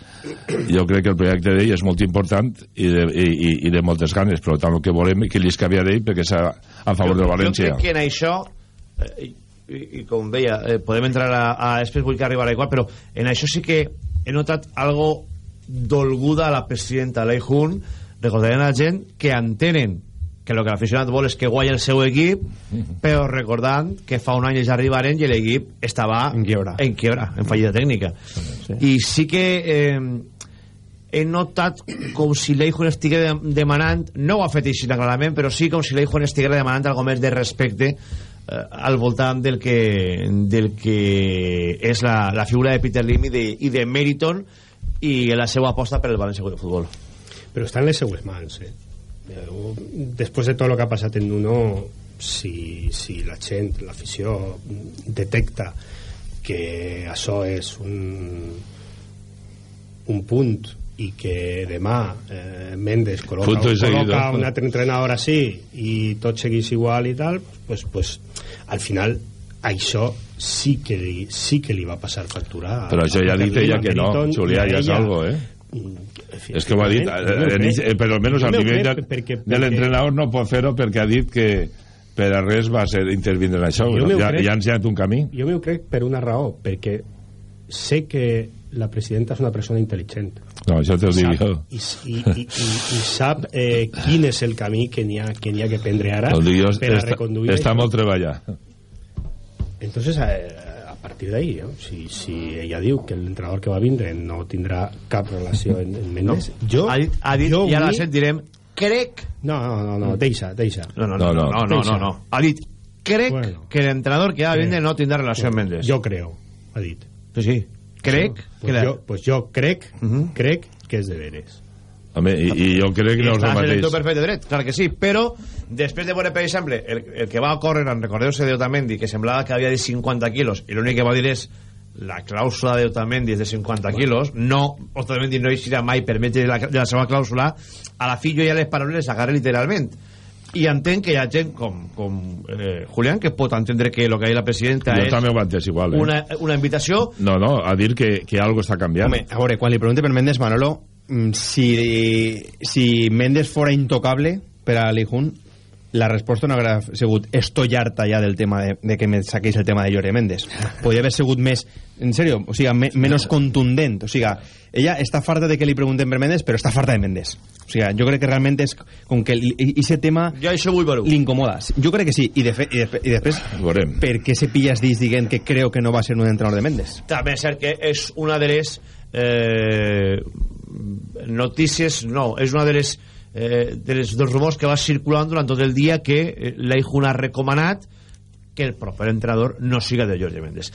jo crec que el projecte d'ell és molt important i de, i, i, de moltes ganes, però tant el que volem que li escabia d'ell perquè és a, a favor de València. Jo crec que en això, eh, i, i com deia, eh, podem entrar a, a després vull que arribarà igual, però en això sí que he notat algo dolguda a la presidenta Leijun, recordarem a la gent que entenen que el que l'aficionat vol és que guanya el seu equip, però recordant que fa un any ells arribaren i l'equip estava En quiebra. en, quiebra, en fallida tècnica. Sí. I sí que eh, he notat com si l'Eijon estigués de- demanant, no ho ha fet així clarament, però sí com si l'Eijon estigués demanant algo més de respecte al voltant del que, del que és la, la figura de Peter Lim i de, i de Meriton i la seva aposta per el València de Futbol. però està en les seues mans eh? Després de tot el que ha passat en Nuno si, si la gent, l'afició detecta que això és un un punt i que demà eh, Mendes col·loca, Punto y seguido. col·loca un altre entrenador així i tot seguís igual i tal pues, pues, al final això sí que li, sí que li va passar factura a- Però això ja ha dit ella que no, Julià, ja és algo, eh? És que ho ha dit, eh, eh, per almenys al nivell de, l'entrenador no pot fer-ho perquè ha dit que per a res va ser intervindre en això. Ja, crec. ja ha ensenyat un camí. Jo m'ho crec per una raó, perquè sé que la presidenta és una persona intel·ligent. No, això t'ho dic jo. I, i, i, i, i sap eh, quin és el camí que n'hi ha, que ha que prendre ara jo, per a està, reconduir està molt treballat. Entonces, eh, a partir d'ahí, no? si, si ella diu que l'entrenador que va vindre no tindrà cap relació en, en Mendes, jo, ha dit, ha dit jo i ara avui- sentirem crec... No, no, no, no deixa, deixa. No, no, no, no, no, no, no, no. Ha dit, crec Bueno. que l'entrenador que va vindre no tindrà relació amb Mendes. Jo creo, ha dit. Sí, sí. Crec pues que... la- jo, pues jo crec, crec que és de veres. Home, i, i jo crec que no és el Estàs mateix. teu perfecte dret, clar que sí, però després de veure, per exemple, el, el que va córrer en recordeu-se d'Otamendi, que semblava que havia de 50 quilos, i l'únic que va dir és la clàusula d'Otamendi és de 50 quilos, no, Otamendi no eixirà mai per metge de la, de la seva clàusula, a la fi jo ja les paraules les agarré literalment. I entenc que hi ha gent com, com eh, Julián que pot entendre que el que ha dit la presidenta Jo és també ho entès igual, eh? una, una invitació No, no, a dir que, que algo està canviant. Home, a veure, quan li pregunte per Mendes, Manolo, mm, si, si Mendes fora intocable per a Lijun, la resposta no hauria sigut estollar-te ja del tema de, de que me saqués el tema de Llore Mendes. Podria haver sigut més, en serio, o sigui, me, menos contundent. O sigui, ella està farta de que li pregunten per Mendes, però està farta de Mendes. O sigui, jo crec que realment és com que aquest tema ja això vull veure l'incomoda. Jo crec que sí, i, de fe, i, de, i després Veurem. per què se pilles dins dient que creo que no va ser un entrenador de Mendes? també és cert que és una de les eh, notícies no, és una de les eh, de les, dels rumors que va circulant durant tot el dia que eh, l'Eijun ha recomanat que el proper entrenador no siga de Jorge Mendes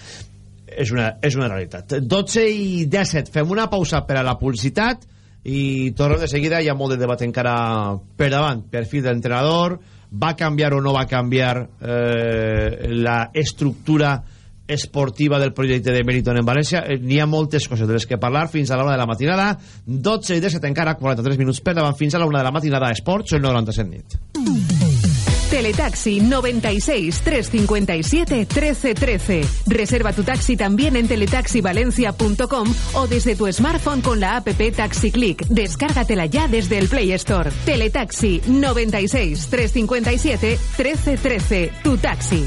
és una, és una realitat. 12 i 17, fem una pausa per a la publicitat i tornem de seguida. Hi ha molt de debat encara per davant. Perfil d'entrenador va canviar o no va canviar eh, la estructura esportiva del projecte de Meriton en València Eh, n'hi ha moltes coses de les que parlar fins a l'hora de la matinada 12 i 17 encara 43 minuts per davant fins a la una de la matinada Esports el 97 nit Teletaxi 96 357 1313. Reserva tu taxi también en teletaxivalencia.com o desde tu smartphone con la app Taxi Click. Descárgatela ya desde el Play Store. Teletaxi 96 357 1313. Tu taxi.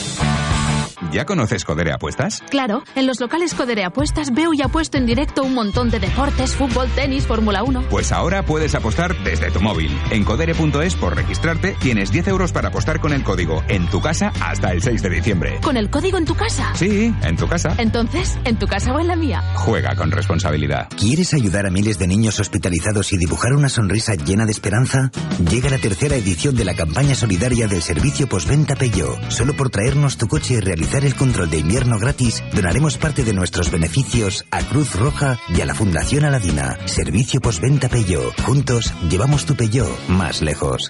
¿Ya conoces Codere Apuestas? Claro, en los locales Codere Apuestas veo y apuesto en directo un montón de deportes, fútbol, tenis, Fórmula 1. Pues ahora puedes apostar desde tu móvil. En codere.es por registrarte tienes 10 euros para apostar con el código en tu casa hasta el 6 de diciembre. ¿Con el código en tu casa? Sí, en tu casa. Entonces, ¿en tu casa o en la mía? Juega con responsabilidad. ¿Quieres ayudar a miles de niños hospitalizados y dibujar una sonrisa llena de esperanza? Llega la tercera edición de la campaña solidaria del servicio postventa Peugeot. Solo por traernos tu coche y realizar el control de invierno gratis, donaremos parte de nuestros beneficios a Cruz Roja y a la Fundación Aladina. Servicio postventa Peugeot. Juntos llevamos tu Peugeot más lejos.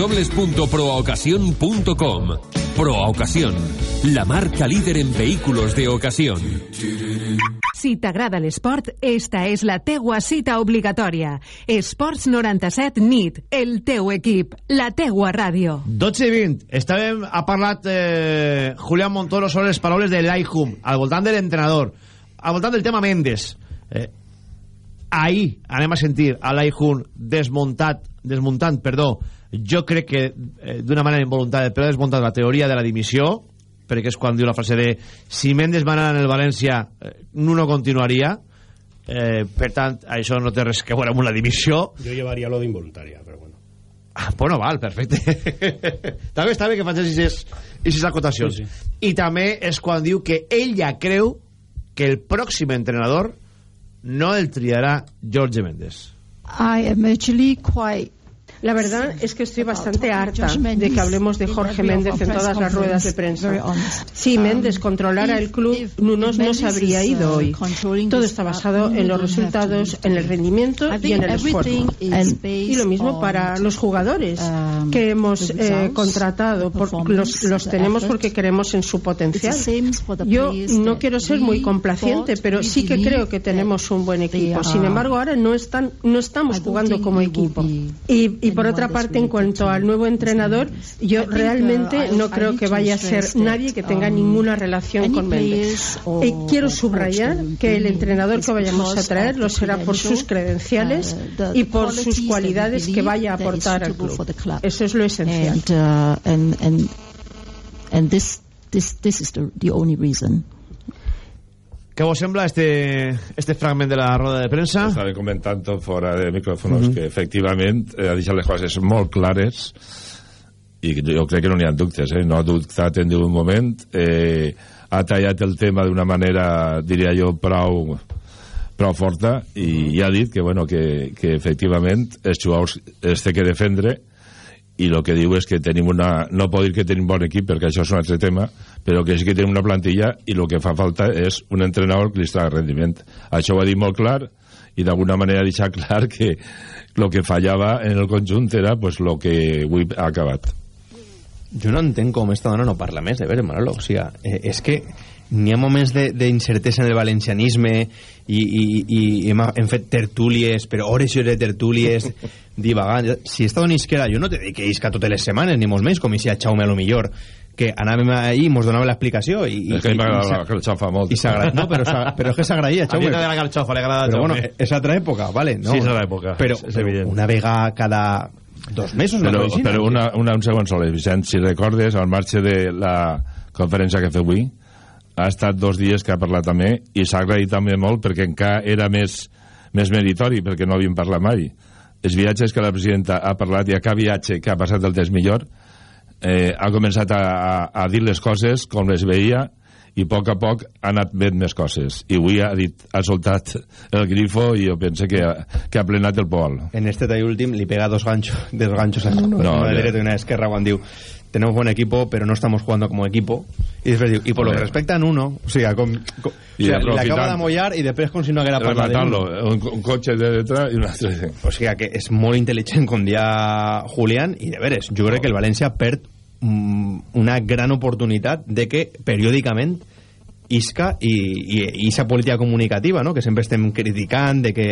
Pro a Ocasión, la marca líder en vehículos de ocasión. Si t'agrada l'esport, esta és la teua cita obligatòria. Esports 97 NIT, el teu equip, la teua ràdio. 12 i 20. Estàvem, ha parlat eh, Julián Montoro sobre les paraules de l'Aihum, al voltant de l'entrenador, al voltant del tema Mendes. Eh, ahir anem a sentir a l'Aihum desmuntat, desmuntant, perdó, jo crec que eh, d'una manera involuntada, però ha desmuntat la teoria de la dimissió, perquè és quan diu la frase de si Mendes va anar en el València, eh, Nuno continuaria, eh, per tant, això no té res que veure amb una dimissió. Jo llevaria lo d'involuntària, però bueno. ah, bueno, val, perfecte. També està bé que facis aquestes acotacions. Sí, sí, i també és quan diu que ell ja creu que el pròxim entrenador no el triarà Jorge Méndez. I am actually quite La verdad es que estoy bastante harta de que hablemos de Jorge Méndez en todas las ruedas de prensa. Si Méndez controlara el club, Nunos no se habría ido hoy. Todo está basado en los resultados, en el rendimiento y en el esfuerzo. Y lo mismo para los jugadores que hemos eh, contratado. por- los, los tenemos porque creemos en su potencial. Yo no quiero ser muy complaciente, pero sí que creo que tenemos un buen equipo. Sin embargo, ahora no están, no estamos jugando como equipo. Y, y por otra parte, en cuanto al nuevo entrenador, yo realmente no creo que vaya a ser nadie que tenga ninguna relación con Méndez. Y quiero subrayar que el entrenador que vayamos a traer lo será por sus credenciales y por sus cualidades que vaya a aportar al club. Eso es lo esencial. and uh, and and and this this this is the the only reason. Què vos sembla este, este fragment de la roda de premsa? Estava comentant tot fora de micròfons Mhm. que efectivament eh, ha deixat les coses molt clares i que jo crec que no n'hi ha dubtes, eh? no ha dubtat en un moment, eh, ha tallat el tema d'una manera, diria jo, prou, prou forta i, i ha dit que, bueno, que, que efectivament els jugadors es té que defendre i el que diu és que tenim una... No pot dir que tenim bon equip, perquè això és un altre tema, però que sí que tenim una plantilla i el que fa falta és un entrenador que li està rendiment. Això ho ha dit molt clar i d'alguna manera ha deixat clar que el que fallava en el conjunt era pues, que avui ha acabat. Jo no entenc com esta dona no parla més, de veure, Manolo. O sigui, eh, és que n'hi ha moments de- d'incertesa en el valencianisme i, i, i hem, hem fet tertúlies, però hores i hores de tertúlies divagant. Si esta dona isquera, jo no te dic que isca totes les setmanes, ni molt menys, com si a Xaume a lo millor, que anàvem ahir i mos donava l'explicació. I, i, És que i- la carxofa molt. I s'agrada, no, però, però és que s'agraïa, A mi la carxofa, li agrada Però Jaume. bueno, és altra època, vale? No, Sí, és altra època, Però, és- és evident. una vegada cada dos mesos, Però, però una, una, un segon sol, Vicent, si recordes, al marge de la conferència que fet avui, ha estat dos dies que ha parlat també i s'ha agraït també molt perquè encara era més, més meritori perquè no havíem parlat mai. Els viatges que la presidenta ha parlat i a cada viatge que ha passat el temps millor eh, ha començat a, a, a dir les coses com les veia i a poc a poc ha anat veient més coses i avui ha, dit, ha soltat el grifo i jo penso que ha, que ha plenat el pol en este tall últim li pega dos ganchos, dos ganchos a uno, No, una ya. derecha y una esquerra cuando diu tenemos buen equipo pero no estamos jugando como equipo. Y después diu, y por lo que respecta a uno o sea, com, I o sea le acaba de mollar y després com si no haguera parlat de rematant-lo uno un, un cotxe de detrás i un altre o sigui que és molt intel·ligent com dia Julián i de veres, jo crec que el València perd mm, una gran oportunitat de que periòdicament isca i, i, i esa política comunicativa no? que sempre estem criticant de que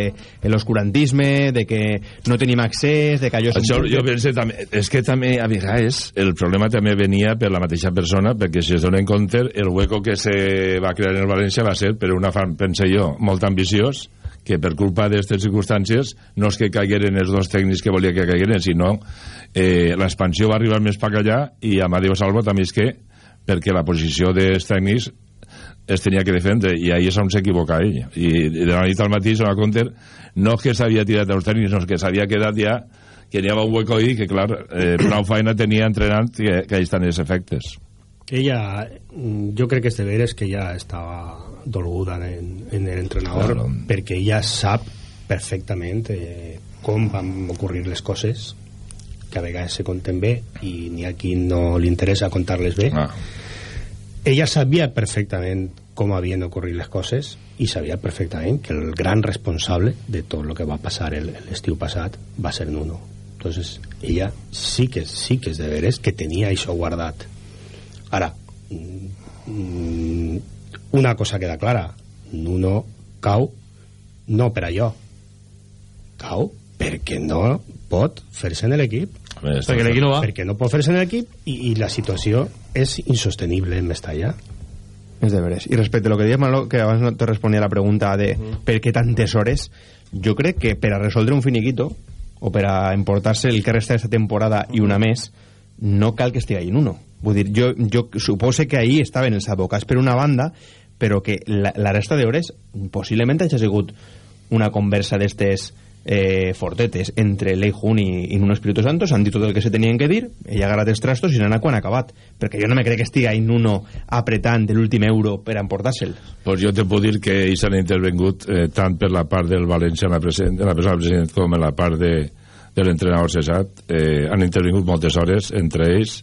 l'oscurantisme de que no tenim accés de que allò Això, jo penso també, és que també a vegades el problema també venia per la mateixa persona perquè si es donen compte el hueco que se va crear en el València va ser per una fan, pense jo, molt ambiciós que per culpa d'aquestes circumstàncies no és que caigueren els dos tècnics que volia que caigueren sinó eh, l'expansió va arribar més per allà i Amadeo Salvo també és que perquè la posició dels tècnics es tenia que defendre i ahí és on s'equivoca ell i de la nit al matí se va compte no és que s'havia tirat els tècnics sinó que s'havia quedat ja que n'hi havia un hueco ahí que clar, eh, prou feina tenia entrenant que, que ahí estan els efectes Ella, mm, jo crec que és de veres que ja estava dolguda en, en el entrenador Claro. perquè ella sap perfectament eh, com van ocurrir les coses que a vegades se conten bé i n'hi ha qui no li interessa contar-les bé ah. Ella sabia perfectament com havien ocurrit les coses i sabia perfectament que el gran responsable de tot el que va passar el- l'estiu passat va ser Nuno. Entonces ella sí que, sí que és de veres que tenia això guardat. Ara mm, una cosa queda clara. Nuno cau no per allò. Cau perquè no pot fer-se en l'equip Perquè l'equip no va. perquè no pot fer-se en l'equip i, i la situació és insostenible en Mestalla És de veres. I respecte a lo que deies, Manolo, que abans no te responia la pregunta de per què tantes hores, jo crec que per a resoldre un finiquito o per a emportar-se el que resta d'aquesta temporada i una més, no cal que estigui en uno. Vull dir, jo, jo supose que ahir estaven els advocats per una banda, però que la, la resta d'hores possiblement hagi sigut una conversa d'estes eh, fortetes. Entre Lei Jun i, i Nuno Espíritu Santo s'han dit tot el que se tenien que dir ell ha agarrat els trastos i n'ha quan ha acabat. Perquè jo no me crec que estigui ahí Nuno apretant l'últim euro per emportar-se'l. Pues jo te puc dir que ells han intervengut eh, tant per la part del València en la, present, en la del president com en la part de, de l'entrenador cessat. Eh, han intervingut moltes hores entre ells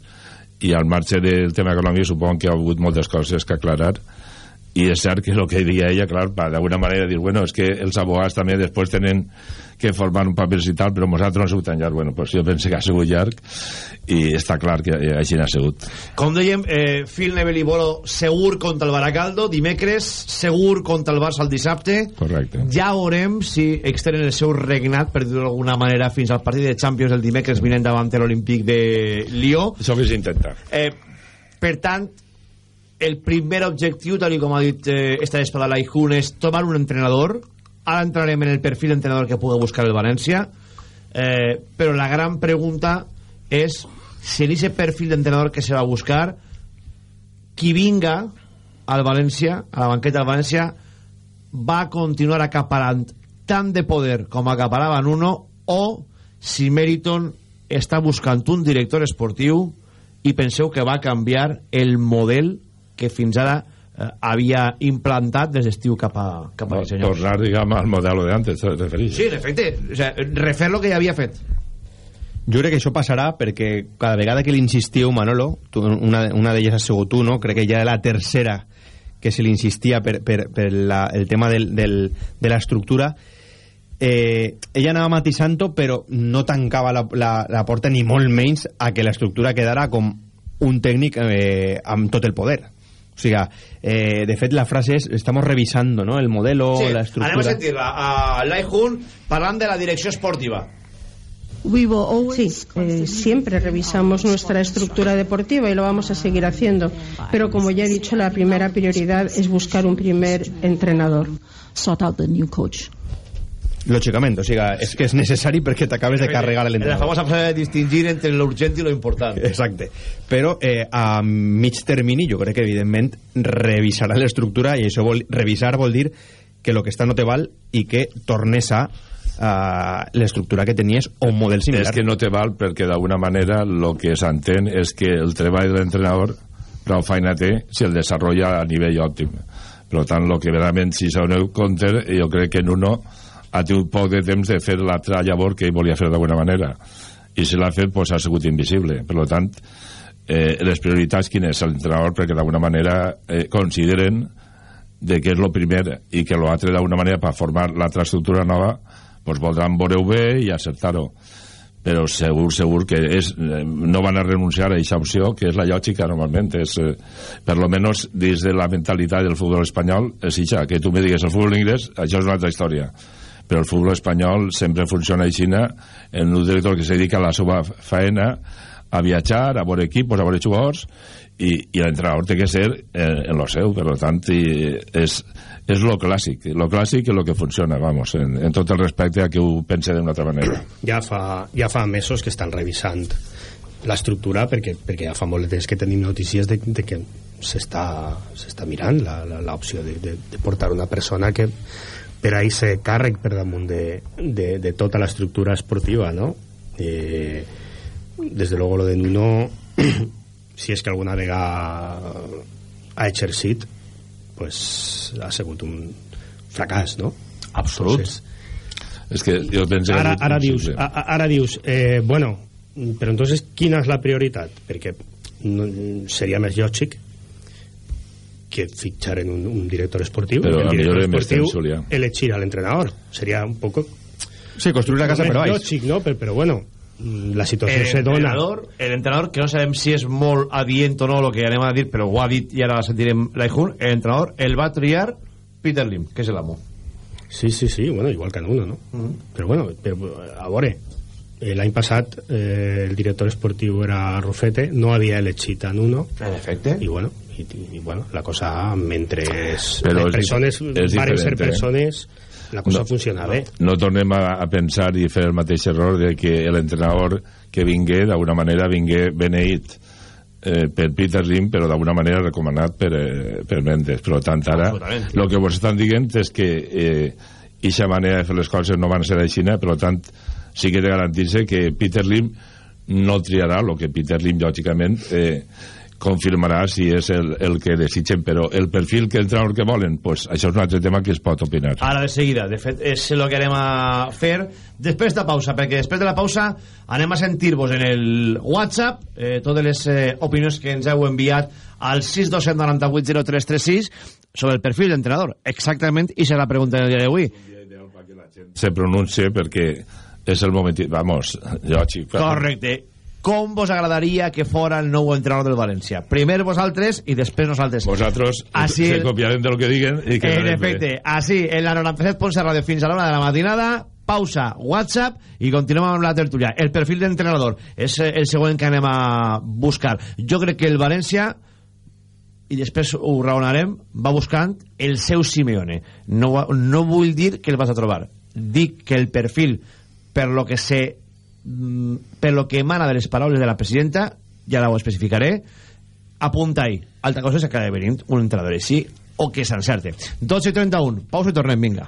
i al marge del tema econòmic supongo que ha hagut moltes coses que aclarar i és cert que el que diria ella, clar, d'alguna manera dir, bueno, és que els abogats també després tenen que formar un paper i tal, però nosaltres no ha sigut tan llarg. Bueno, pues jo penso que ha sigut llarg i està clar que eh, així ha sigut. Com dèiem, eh, Phil Neville i Bolo segur contra el Baracaldo, dimecres segur contra el Barça el dissabte. Correcte. Ja veurem si extenen el seu regnat, per dir-ho d'alguna manera, fins al partit de Champions el dimecres vinent davant l'Olímpic de Lió. Això que s'intenta. Eh, per tant, el primer objectiu, tal com ha dit eh, esta espada Laijun, és tomar un entrenador. Ara entrarem en el perfil d'entrenador que pugui buscar el València. Eh, però la gran pregunta és si en aquest perfil d'entrenador que se va buscar qui vinga al València, a la banqueta del València, va continuar acaparant tant de poder com acaparava Nuno o si Meriton està buscant un director esportiu i penseu que va canviar el model que fins ara eh, havia implantat des d'estiu cap a, cap a no, tornar, diguem, al modelo de antes, te referís. Sí, en efecte, o sea, refer lo que ja havia fet. Jo crec que això passarà perquè cada vegada que l'insistiu, Manolo, tu, una, una d'elles has sigut tu, no? Crec que ja la tercera que se li insistia per, per, per la, el tema del, del, de l'estructura eh, ella anava matisant però no tancava la, la, la porta ni molt menys a que l'estructura quedara com un tècnic eh, amb tot el poder o sigui, eh, de fet la frase és estamos revisando ¿no? el modelo, sí, la estructura anem a sentir-la a Lai Hun parlant de la direcció esportiva Sí, eh, siempre revisamos nuestra estructura deportiva y lo vamos a seguir haciendo. Pero como ya he dicho, la primera prioridad es buscar un primer entrenador. Sort out the new coach. Lògicament, o sigui, és que és necessari perquè t'acabes de carregar la l'entrenador. famosa frase de distingir entre l'urgent i lo important Exacte. Però eh, a mig termini jo crec que evidentment revisarà l'estructura i això vol, revisar vol dir que el que està no te val i que tornes a uh, l'estructura que tenies o un model similar. És que no te val perquè d'alguna manera el que s'entén és que el treball de l'entrenador prou feina té si el desenvolupa a nivell òptim. Per tant, el que verament, si s'adoneu compte, jo crec que en uno ha tingut poc de temps de fer l'altra llavor que ell volia fer d'alguna manera. I si l'ha fet pues, ha sigut invisible. Per tant eh, les prioritats quines l'entrenador perquè d'alguna manera eh, consideren de que és el primer i que l'altre d'alguna manera per formar l'altra estructura nova pues, voldran veure-ho bé i acceptar-ho. Però segur, segur que és, eh, no van a renunciar a aquesta opció que és la lògica normalment. És, eh, per lo menos dins de la mentalitat del futbol espanyol és això, que tu me digues el futbol inglès això és una altra història però el futbol espanyol sempre funciona així en un director que se dedica a la seva faena a viatjar, a veure equipos, a veure jugadors i, i l'entrenador té que ser en, en lo seu, per tant i és, és lo clàssic. Lo clàssic és lo que funciona, vamos en, en tot el respecte a que ho pense d'una altra manera. Ja fa, ja fa mesos que estan revisant l'estructura perquè, perquè ja fa molt de temps que tenim notícies de, de que s'està mirant l'opció de, de, de portar una persona que per a ser càrrec per damunt de, de, de tota l'estructura esportiva no? Eh, des de luego lo de Nuno si és que alguna vegada ha exercit pues ha sigut un fracàs no? absolut Entonces, és que jo penso ara, que ara dius, a, ara dius eh, bueno, però entonces quina és la prioritat? perquè no, seria més lògic que fitxar en un, un director esportiu Però el a director Julià. elegir al entrenador seria un poco Sí, construir la casa més per baix. lògic, no? però, però bueno la situació el se dona entrenador, el entrenador que no sabem si és molt adient o no el que anem a dir però ho ha dit i ara sentirem l'Aijun el entrenador el va triar Peter Lim que és l'amo Sí, sí, sí, bueno, igual que en uno, ¿no? Mm. Però bueno, però, a veure, l'any passat eh, el director esportiu era Rufete, no havia elegit en uno. En efecte. I bueno, i, i bueno la cosa, mentre Però les persones varen ser eh? persones, la cosa No. funciona bé. no tornem a, a pensar i fer el mateix error de que l'entrenador que vingué d'alguna manera vingué beneït eh, per Peter Lim però d'alguna manera recomanat per, eh, per Mendes per tant ara el que vos estan dient és que eh, i aquesta manera de fer les coses no van ser així, per tant sí que de garantir-se que Peter Lim no triarà el que Peter Lim lògicament eh, confirmarà si és el, el que desitgen però el perfil que el entrenador que volen pues això és un altre tema que es pot opinar. Ara de seguida, de fet és el que anem a fer. Després de pausa perquè després de la pausa anem a sentir-vos en el whatsapp eh, totes les eh, opinions que ens heu enviat al 627980336 sobre el perfil d'entrenador. Exactament, i serà la pregunta del dia d'avui. Se pronuncia perquè és el moment vamos, lògic correcte com vos agradaria que fora el nou entrenador del València? Primer vosaltres i després nosaltres. Vosaltres así se copiarem de lo que diguen i que En efecte, així, en la 97.7 ràdio fins a l'hora de la matinada, pausa, WhatsApp i continuem amb la tertúlia. El perfil d'entrenador és el següent que anem a buscar. Jo crec que el València i després ho raonarem, va buscant el seu Simeone. No, no vull dir que el vas a trobar. Dic que el perfil, per lo que se Mm, per lo que emana de les paraules de la presidenta ja la ho especificaré apunta ahí. Altra cosa és que de venir un entrenador així o que s'encerte. 12 i 31, pausa i tornem, vinga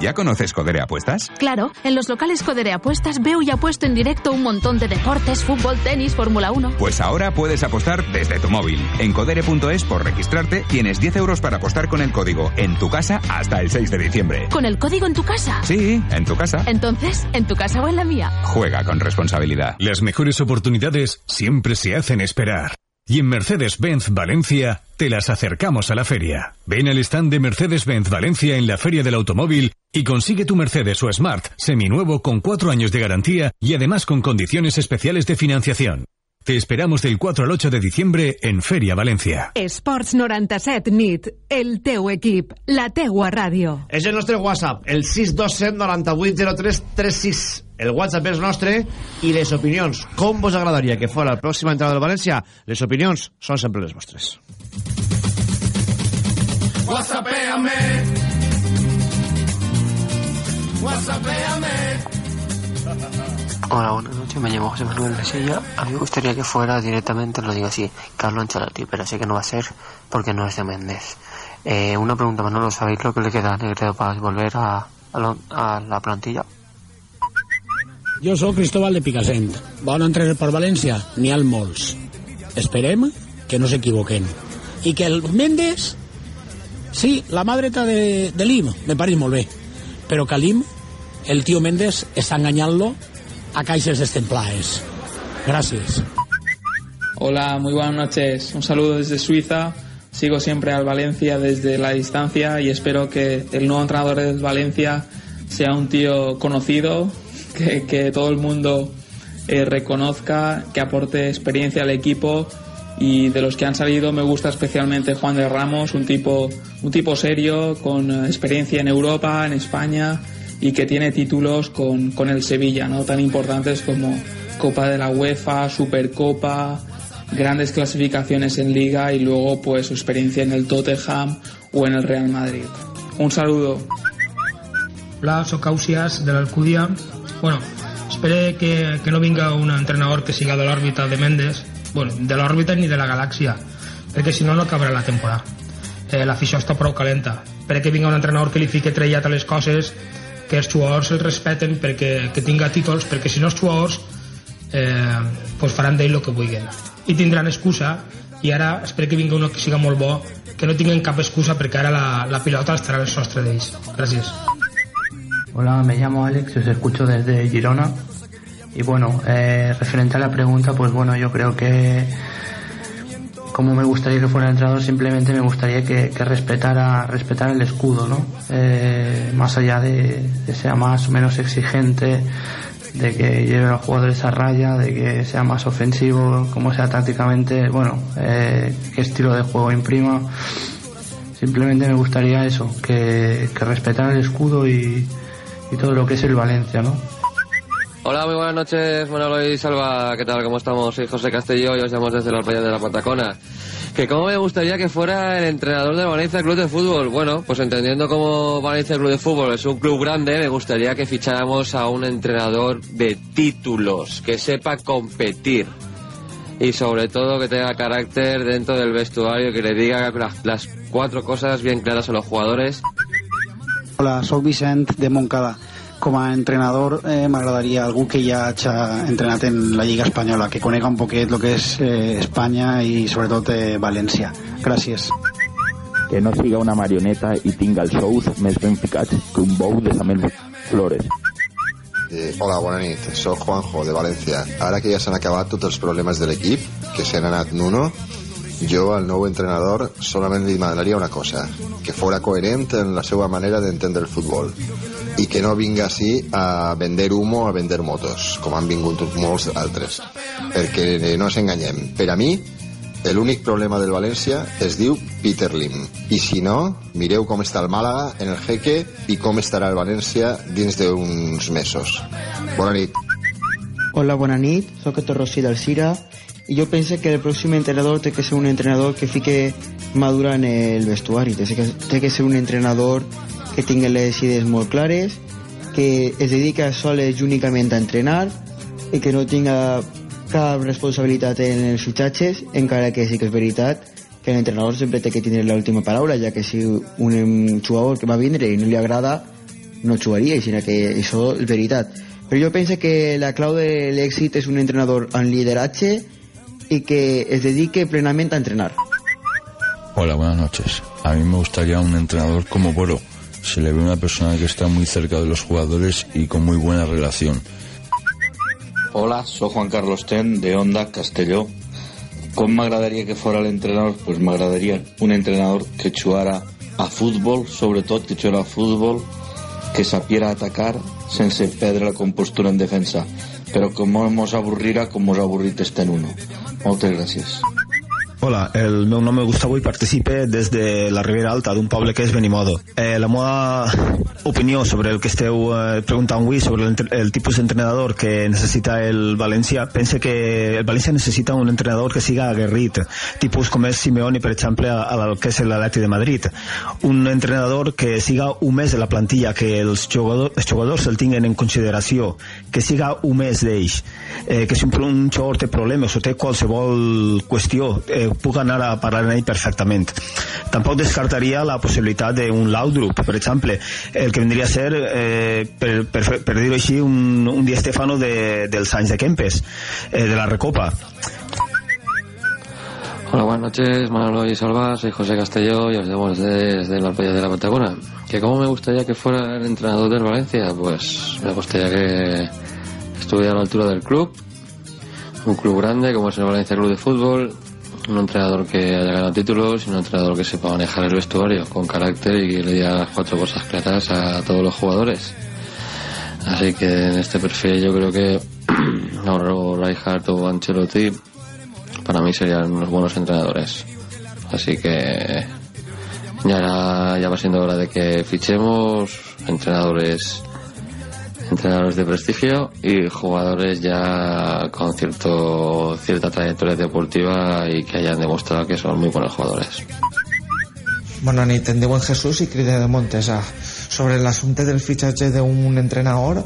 ¿Ya conoces Codere Apuestas? Claro, en los locales Codere Apuestas veo y apuesto en directo un montón de deportes, fútbol, tenis, Fórmula 1. Pues ahora puedes apostar desde tu móvil. En codere.es por registrarte tienes 10 euros para apostar con el código en tu casa hasta el 6 de diciembre. ¿Con el código en tu casa? Sí, en tu casa. Entonces, ¿en tu casa o en la mía? Juega con responsabilidad. Las mejores oportunidades siempre se hacen esperar. Y en Mercedes-Benz Valencia te las acercamos a la feria. Ven al stand de Mercedes-Benz Valencia en la Feria del Automóvil y consigue tu Mercedes o Smart seminuevo con cuatro años de garantía y además con condiciones especiales de financiación. Te esperamos del 4 al 8 de diciembre en Feria Valencia. Sports 97 NIT, el teu equip, la teua ràdio. És el nostre WhatsApp, el 627 98 03 36. El WhatsApp és nostre i les opinions. Com vos agradaria que fora la pròxima entrada del València? Les opinions són sempre les vostres. WhatsAppéame. WhatsAppéame. Hola, buenas noches. Me llamo José Manuel de Sella. A mí me gustaría que fuera directamente, lo digo así, Carlos Ancelotti, pero sé que no va a ser porque no es de Méndez. Eh, una pregunta, Manolo, ¿sabéis lo que le queda a Negredo para volver a, a, lo- a la plantilla? Jo sóc Cristóbal de Picassent. Bon entrenador per València? N'hi ha molts. Esperem que no s'equivoquen. I que el Méndez... Sí, la mà dreta de, de l'IM, me pareix molt bé. Però que l'IM, el tio Méndez, està enganyant-lo a caixes destemplaes. Gràcies. Hola, muy buenas noches. Un saludo desde Suiza. Sigo siempre al Valencia desde la distancia y espero que el nuevo entrenador del Valencia sea un tío conocido, que, todo el mundo eh, reconozca, que aporte experiencia al equipo y de los que han salido me gusta especialmente Juan de Ramos, un tipo, un tipo serio, con eh, experiencia en Europa, en España y que tiene títulos con, con el Sevilla, ¿no? tan importantes como Copa de la UEFA, Supercopa, grandes clasificaciones en Liga y luego pues su experiencia en el Tottenham o en el Real Madrid. Un saludo. Hola, soc Ausias de l'Alcúdia. Bueno, espere que, que no vinga un entrenador que siga de l'òrbita de Mendes, bueno, de l'òrbita ni de la galàxia, perquè si no no acabarà la temporada. Eh, L'afició està prou calenta. Que vinga un entrenador que li fique trellat a les coses, que els jugadors el respeten perquè que tinga títols, perquè si no els jugadors eh, pues faran d'ell el que vulguin. I tindran excusa i ara espero que vinga uno que siga molt bo que no tinguin cap excusa perquè ara la, la pilota estarà al sostre d'ells. Gràcies. Hola, me llamo Alex, os escucho desde Girona. Y bueno, eh, referente a la pregunta, pues bueno, yo creo que como me gustaría que fuera el entrenador, simplemente me gustaría que, respetara, respetara el escudo, ¿no? Eh, más allá de, de sea más o menos exigente, de que lleve a los jugadores a raya, de que sea más ofensivo, como sea tácticamente, bueno, eh, qué estilo de juego imprima. Simplemente me gustaría eso, que, que respetara el escudo y, y todo lo que es el Valencia, ¿no? Hola, muy buenas noches, Manolo y Salva. ¿Qué tal? ¿Cómo estamos? Soy José Castelló y os llamo desde la playa de la Patacona. Que cómo me gustaría que fuera el entrenador del Valencia Club de Fútbol. Bueno, pues entendiendo como Valencia Club de Fútbol es un club grande, me gustaría que ficháramos a un entrenador de títulos, que sepa competir. Y sobre todo que tenga carácter dentro del vestuario, que le diga las, las cuatro cosas bien claras a los jugadores. Hola, soc Vicent de Montcada. Com a entrenador eh, m'agradaria algú que ja hagi entrenat en la Lliga Espanyola, que conega un poquet el que és eh, Espanya i sobretot eh, València. Gràcies. Que no siga una marioneta i tinga els sous més ben ficats que un bou de Samuel Flores. Eh, hola, bona nit. Soc Juanjo, de València. Ara que ja s'han acabat tots els problemes de l'equip, que s'han anat Nuno, jo al nou entrenador solament li demanaria una cosa, que fora coherent en la seva manera d'entendre el futbol i que no vinga així a vender humo, a vender motos, com han vingut molts altres. Perquè no ens enganyem. Per a mi, l'únic problema del València es diu Peter Lim. I si no, mireu com està el Màlaga en el Jeque i com estarà el València dins d'uns mesos. Bona nit. Hola, bona nit. Soc Héctor Rossi del Cira i jo penso que el pròxim entrenador té que ser un entrenador que fique madura en el vestuari. Té que, ser un entrenador que tingui les idees molt clares, que es dedica i únicament a entrenar i que no tinga cap responsabilitat en els fitxatges, encara que sí que és veritat que l'entrenador sempre té que tenir l'última paraula, ja que si un jugador que va vindre i no li agrada, no jugaria, sinó que això és veritat. Però jo penso que la clau de l'èxit és un entrenador amb lideratge y que se dedique plenamente a entrenar. Hola, buenas noches. A mí me gustaría un entrenador como Boro. Se le ve una persona que está muy cerca de los jugadores y con muy buena relación. Hola, soy Juan Carlos Ten de Onda Castelló. ¿Cómo me agradaría que fuera el entrenador? Pues me agradaría un entrenador que jugara a fútbol, sobre todo que jugara a fútbol, que sapiera atacar sense perdre la compostura en defensa, però que no mos avorrirà com mos avorrit este en uno. Moltes gràcies. Hola, el meu nom és Gustavo i participe des de la Ribera Alta, d'un poble que és Benimodo. Eh, la meva opinió sobre el que esteu eh, preguntant avui, sobre el, el tipus d'entrenador que necessita el València, pense que el València necessita un entrenador que siga aguerrit, tipus com és Simeone, per exemple, al que és l'Atleti de Madrid. Un entrenador que siga mes de la plantilla, que els jugadors, els jugadors el tinguen en consideració, que siga mes d'ells, eh, que si un, un jugador té problemes o té qualsevol qüestió, eh, puc anar a parlar ell perfectament. Tampoc descartaria la possibilitat d'un Laudrup, per exemple, el que vendria a ser, eh, per, per, per dir-ho així, un, un Di Stefano de, dels anys de Kempes, eh, de la Recopa. Hola, buenas noches, Manolo y Salva, soy José Castelló y os desde, desde la playa de la Patagona. ¿Que cómo me gustaría que fuera el entrenador del Valencia? Pues me gustaría que estuviera a la altura del club, un club grande como es el Valencia Club de Fútbol, un entrenador que haya ganado títulos y un entrenador que sepa manejar el vestuario con carácter y le diga las cuatro cosas claras a todos los jugadores. Así que en este perfil yo creo que Mauro Rijkaard o Ancelotti para mí serían unos buenos entrenadores. Así que ya, ya va siendo hora de que fichemos entrenadores entrenadores de prestigio y jugadores ya con cierto cierta trayectoria deportiva y que hayan demostrado que son muy buenos jugadores. Bona nit, em diuen Jesús i crida de Montesa. Sobre l'assumpte del fitxatge d'un entrenador,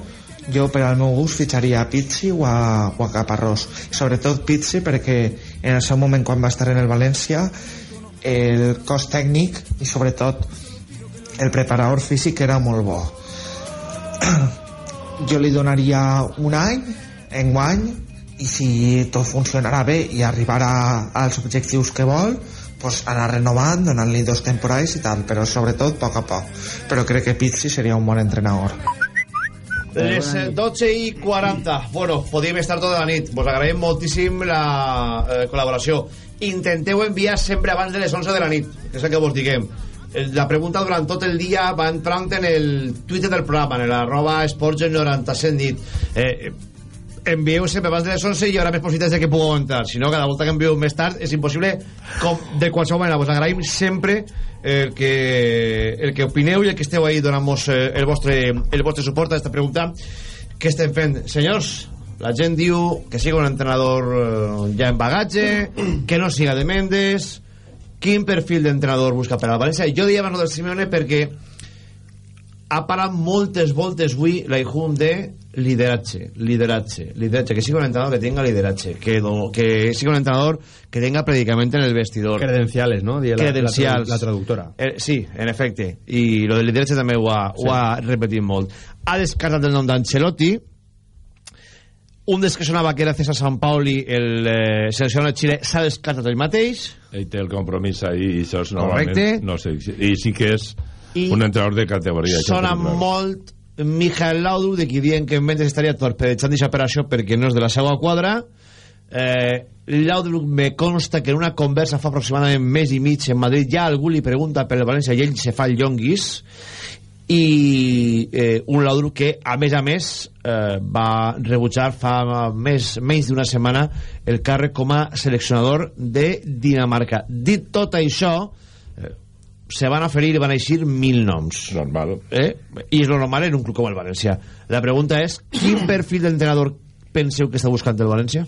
jo per al meu gust fitxaria a Pizzi o a, o a Caparrós. Sobretot Pizzi perquè en el seu moment quan va estar en el València el cos tècnic i sobretot el preparador físic era molt bo. jo li donaria un any, en guany, i si tot funcionarà bé i arribarà als objectius que vol, pues, anar renovant, donant-li dos temporades i tal, però sobretot poc a poc. Però crec que Pizzi seria un bon entrenador. Les eh, 12 i 40. Bueno, podíem estar tota la nit. Vos agraïm moltíssim la eh, col·laboració. Intenteu enviar sempre abans de les 11 de la nit, que és el que vos diguem. Eh, La pregunta durant tot el dia va entrant en el Twitter del programa, en l'arroba esports97 nit. Eh, envieu sempre abans de les 11 i hi haurà més possibilitats de que pugueu entrar. Si no, cada volta que envieu més tard és impossible com de qualsevol manera. Vos agraïm sempre el que, el que opineu i el que esteu ahí donant-nos eh, el, el vostre suport a aquesta pregunta que estem fent. Senyors, la gent diu que siga un entrenador eh, ja en bagatge, que no siga de Mendes... Quin perfil d'entrenador busca per al València? Jo deia del Simeone perquè ha parat moltes voltes avui la Ijun de lideratge, lideratge, lideratge, que sigui un entrenador que tenga lideratge, que, do, que sigui un entrenador que tenga predicament en el vestidor. Credenciales, ¿no? Di la- Credencials. La, la traductora. Eh, sí, en efecte. I lo del lideratge també ho ha, Sí. ho ha repetit molt. Ha descartat el nom d'Ancelotti, un dels que sonava que era César Sant Pauli, el eh, seleccionador de Xile, s'ha descartat el mateix. Ell té el compromís ahí i això és Correcte. normalment... No sé, i sí que és I un entrenador de categoria. això Sona clar. molt Mijael Laudrup de qui diuen que Mendes estaria torpedejant aquesta operació perquè no és de la seva quadra eh, Laudrup me consta que en una conversa fa aproximadament mes i mig en Madrid ja algú li pregunta per el València i ell se fa el llonguis i eh, un Laudrup que a més a més eh, va rebutjar fa més, menys d'una setmana el càrrec com a seleccionador de Dinamarca dit tot això eh, se van oferir i van eixir mil noms normal eh? i és lo normal en un club com el València la pregunta és quin perfil d'entrenador penseu que està buscant el València?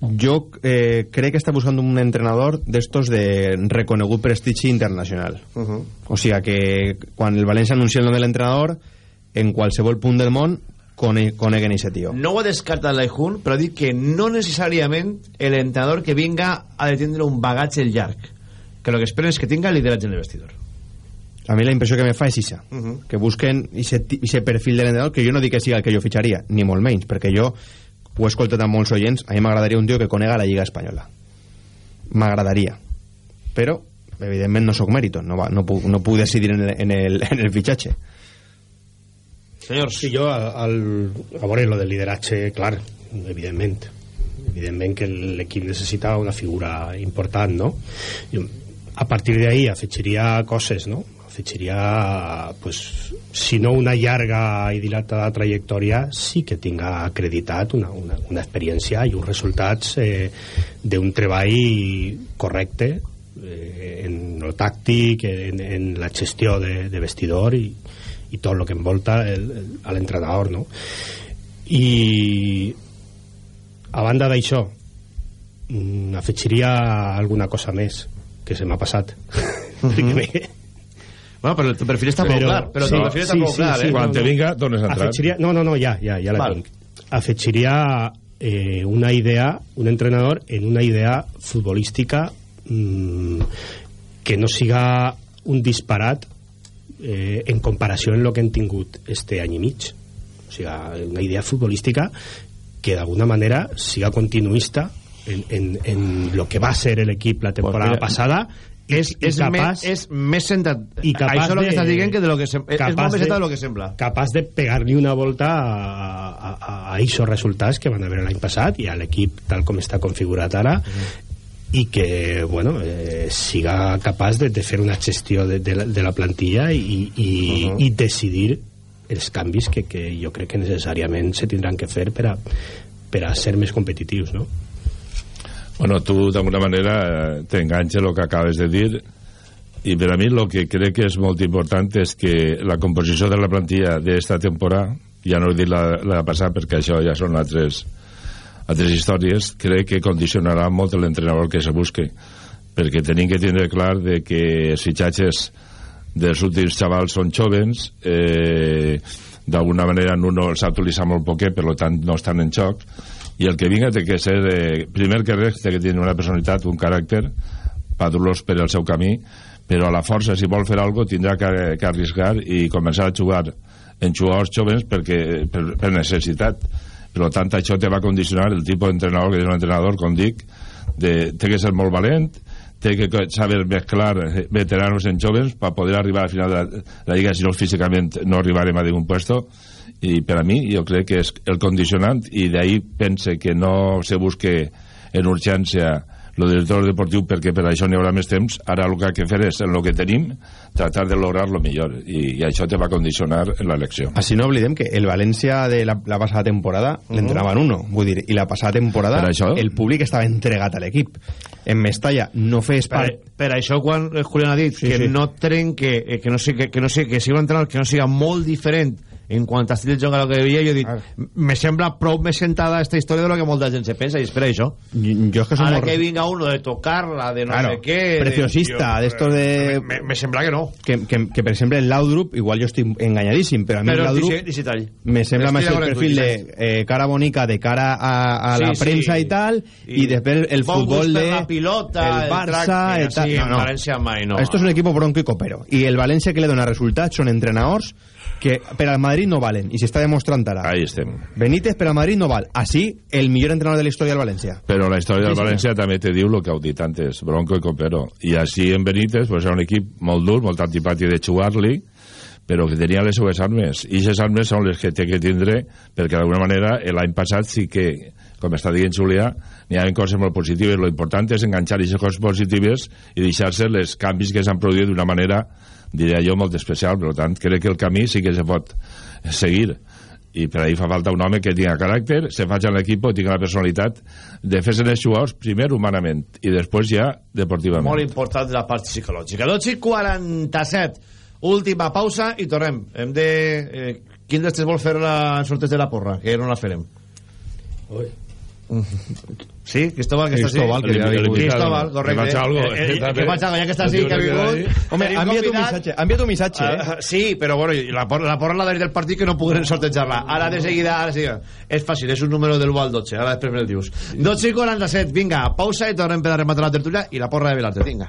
Yo eh, creo que está buscando un entrenador de estos de reconegut prestigi internacional. Uh -huh. O sea que quan el València anuncia el nom de l'entrenador, en qualsevol punt del món cone coneguen ese tío. no ho ha descartat l'Aijun però ha dit que no necessàriament l'entrenador que vinga ha de tindre un bagatge llarg que el que esperen és que tinga lideratge en el vestidor A mí la impressió que me fa és esa. Uh -huh. que busquen ese perfil de l'entrenador que jo no dic que siga el que jo fitxaria, ni molt menys, perquè jo ho he escoltat amb molts oients, a mi m'agradaria un tio que conega la Lliga Espanyola. M'agradaria. Però, evidentment, no sóc mèrito, no, va, no, puc, no puc decidir en el, en el, en el fitxatge. Senyors. Sí, jo, al, al, a veure, lo del lideratge, clar, evidentment. Evidentment que l'equip necessita una figura important, no? Jo, a partir d'ahí afegiria coses, no? Afegiria, pues, si no una llarga i dilatada trajectòria, sí que tinga acreditat una, una, una experiència i uns resultats eh, d'un treball correcte eh, en lo tàctic, en, en la gestió de, de vestidor i, i tot el que envolta el, el, a l'entrenador no? i a banda d'això mm, afegiria alguna cosa més que se m'ha passat Perquè- bueno, però el teu perfil està prou clar però el perfil està prou clar eh? Quan te vinga, tornes a entrar. Afegiria, no, no, no, ja, ja, ja la Val. tinc. Afegiria eh, una idea, un entrenador en una idea futbolística mm, que no siga un disparat eh, en comparació amb el que hem tingut este any i mig. O sigui, una idea futbolística que d'alguna manera siga continuista en, en, en lo que va ser l'equip la temporada mira, passada és, és, capaç- més, és més centrat i capaç això és el que de- estàs dient que de lo que sem és molt més de- centrat de lo que sembla capaç de pegar-li una volta a, a, a, a aquests resultats que van haver l'any passat i a l'equip tal com està configurat ara i que bueno, eh, siga capaç de, de fer una gestió de, de, la, de la plantilla i, i, Uh-huh. i decidir els canvis que, que jo crec que necessàriament se tindran que fer per a, per a ser més competitius no? Bueno, tu d'alguna manera eh, t'enganxa el que acabes de dir i per a mi el que crec que és molt important és que la composició de la plantilla d'esta temporada, ja no he dit la, la passada perquè això ja són altres, altres històries, crec que condicionarà molt l'entrenador que se busque perquè tenim que tindre clar de que els fitxatges dels últims xavals són jovens eh, d'alguna manera Nuno els ha utilitzat molt poquet per tant no estan en xoc i el que vinga té que ser eh, primer que res que tenir una personalitat, un caràcter per dur-los per el seu camí però a la força si vol fer alguna tindrà que, que arriscar i començar a jugar en jugadors joves perquè, per, per necessitat. Per tant això te va condicionar el tipus d'entrenador que és un entrenador com dic de, té que ser molt valent té que saber mezclar eh, veteranos en jóvenes para poder arribar al final de la, la Lliga, si no físicament no arribarem a ningún puesto i per a mi jo crec que és el condicionant i d'ahí pense que no se busque en urgència el director deportiu perquè per això n'hi haurà més temps ara el que ha que fer és en el que tenim tratar de lograr lo millor i, i això te va condicionar en l'elecció Així no oblidem que el València de la, la passada temporada uh -huh. l'entrenaven uno, vull dir, i la passada temporada Per això? el públic estava entregat a l'equip. En Mestalla no fes per, part... per això quan Julián ha dit Sí, que sí. no trenque eh, que no sigui que, que no sigui que sigui un entrenador que no siga molt diferent en quant a estil de joc a lo que veia jo dic, me sembla prou més sentada esta història de lo que molta gent se pensa i és per això jo és que ara molt- que vinga uno de tocar-la de no Claro, sé què preciosista, de, estos de... me, me sembla que no Que, que, que per exemple el Laudrup, igual jo estic enganyadíssim, però a mi el però Laudrup dice, dice tall me sembla més el perfil de eh, cara bonica de cara a, a Sí, la sí. premsa i tal, i, I després el futbol de la pilota, el el Barça i tal. sí, València mai no. Esto es un equipo bronco y copero. Y el Valencia que le dona resultats són entrenadors que per al Madrid no valen, i s'està demostrant ara. ahí estem Benítez per al Madrid no val. Així, el millor entrenador de la història del València. Però la història del Sí, sí. València també te diu el que heu dit antes, Bronco i Copero. I així en Benítez pues, era un equip molt dur, molt antipàtic de jugar-li, però que tenia les seues armes. I aquestes armes són les que té que tindre, perquè d'alguna manera l'any passat sí que, com està dient Julià, n'hi ha coses molt positives. Lo important és enganxar aquestes coses positives i deixar-se les canvis que s'han produït d'una manera, diria jo, molt especial. Per tant, crec que el camí sí que se pot seguir i per ahí fa falta un home que tinga caràcter, se faci en l'equip i tinga la personalitat de fer-se els jugadors primer humanament i després ja deportivament. molt important la part psicològica 12 i 47 última pausa i tornem hem de... Eh, quin dels tres vol fer la sorteig de la porra? que no la farem Sí, Cristóbal, que està així. Cristóbal, que ja ha vingut. Cristóbal, correcte. Que faig algo, Eh, eh, que faig algo, ja que està així, que ha vingut. Home, Tenim envia tu un missatge, envia tu un missatge, eh? Ah, sí, però bueno, la, por la porra la darrere del partit que no pogueren sortejar-la. Ara de seguida, ara de seguida. És fàcil, és un número del 1 al 12, ara després me'l dius. 12 i 47, vinga, pausa i tornem per a rematar la tertúlia i la porra de Velarte, vinga.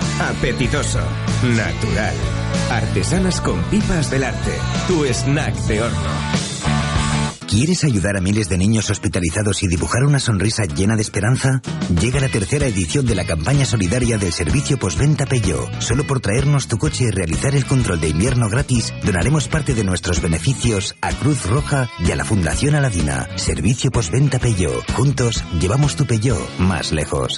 apetitoso, natural. Artesanas con pipas Belarte. Tu snack de horno. ¿Quieres ayudar a miles de niños hospitalizados y dibujar una sonrisa llena de esperanza? Llega la tercera edición de la campaña solidaria del servicio postventa Peugeot. Solo por traernos tu coche y realizar el control de invierno gratis, donaremos parte de nuestros beneficios a Cruz Roja y a la Fundación Aladina. Servicio postventa Peugeot. Juntos llevamos tu Peugeot más lejos.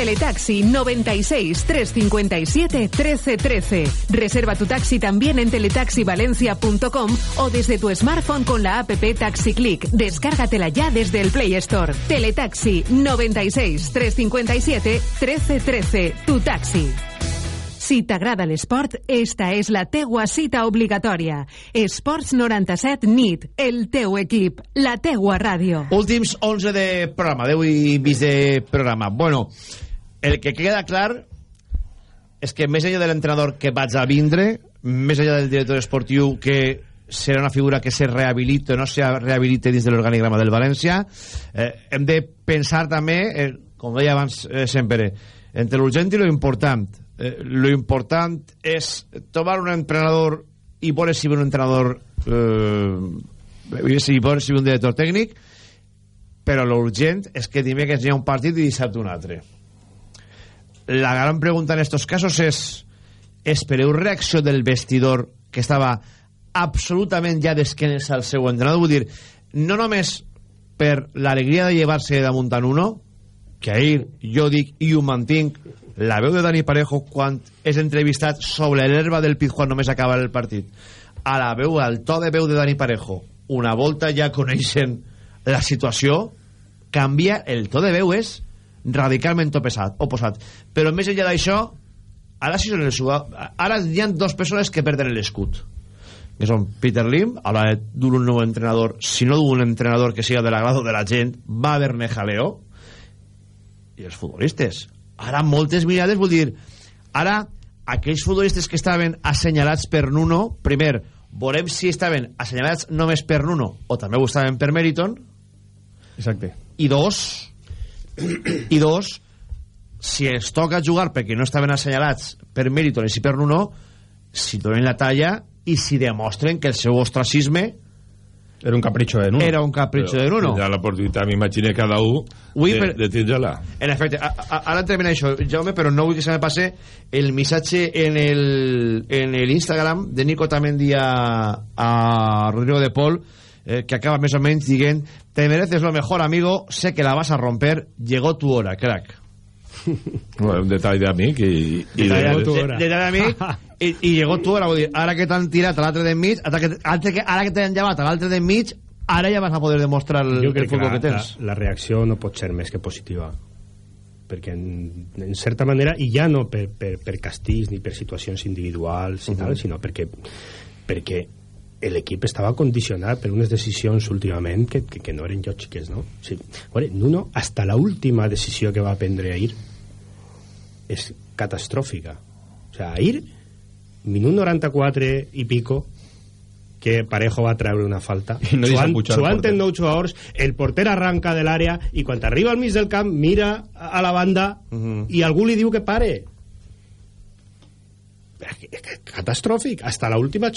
Teletaxi 96 357 1313. Reserva tu taxi también en teletaxivalencia.com o desde tu smartphone con la app Taxi Click. Descárgatela ya desde el Play Store. Teletaxi 96 357 1313. Tu taxi. Si t'agrada l'esport, esta és la teua cita obligatòria. Esports 97 NIT, el teu equip, la teua ràdio. Últims 11 de programa, 10 i de programa. Bueno, el que queda clar és que més enllà de l'entrenador que vaig a vindre, més enllà del director esportiu que serà una figura que se rehabilite o no se rehabilite dins de l'organigrama del València, eh, hem de pensar també, eh, com deia abans eh, sempre, entre l'urgent i lo important. Eh, lo important és trobar un entrenador i veure si ve un entrenador eh, si veure si ve un director tècnic però l'urgent és que dimecres hi ha un partit i dissabte un altre la gran pregunta en estos casos és espereu reacció del vestidor que estava absolutament ja d'esquenes al seu entrenador? Vull dir, no només per l'alegria de llevar-se damunt en uno que ahir jo dic i ho mantinc la veu de Dani Parejo quan és entrevistat sobre l'herba del Pizjuán només acabar el partit. A la veu, al to de veu de Dani Parejo una volta ja coneixen la situació canvia el to de veu és radicalment oposat, oposat. però més enllà d'això ara sí són els ara hi ha dues persones que perden l'escut que són Peter Lim a l'hora de dur un nou entrenador si no dur un entrenador que siga de l'agrado de la gent va haver-ne jaleo i els futbolistes. Ara moltes mirades vol dir ara aquells futbolistes que estaven assenyalats per Nuno primer, veurem si estaven assenyalats només per Nuno o també ho estaven per Meriton. Exacte. I dos i dos si es toca jugar perquè no estaven assenyalats per Meriton i si per Nuno si donen la talla i si demostren que el seu ostracisme era un capritxo de Nuno. Era un capritxo Però de Nuno. tindrà l'oportunitat, m'imagino, cada un Ui, de, per- de tindre-la. En efecte, a, a, ara en això, Jaume, però no vull que se me passe el missatge en el, en el Instagram de Nico Tamendi a, a Rodrigo de Paul, eh, que acaba més o menys dient te mereces lo mejor, amigo, sé que la vas a romper, llegó tu hora, crack. Bueno, un detall d'amic i, i de, de, de, de, de amic i, i llegó tu hora, vull dir, ara que t'han tirat a l'altre d'enmig, ara que, ara que, t'han llevat a l'altre d'enmig, ara ja vas a poder demostrar el, el crec que futbol la, que tens. la, la reacció no pot ser més que positiva perquè en, en certa manera i ja no per, per, per castigs ni per situacions individuals i tal, sinó perquè perquè l'equip estava condicionat per unes decisions últimament que, que, que no eren lògiques no? O sigui, veure, Nuno hasta la última decisió que va prendre ahir és catastròfica. O sea, ahir minut 94 i pico que Parejo va treure una falta. No Joan, Joan en nou jugadors el porter arranca de l'àrea i quan arriba al mig del camp mira a a la banda i algú li diu que pare. És que catastròfic hasta la última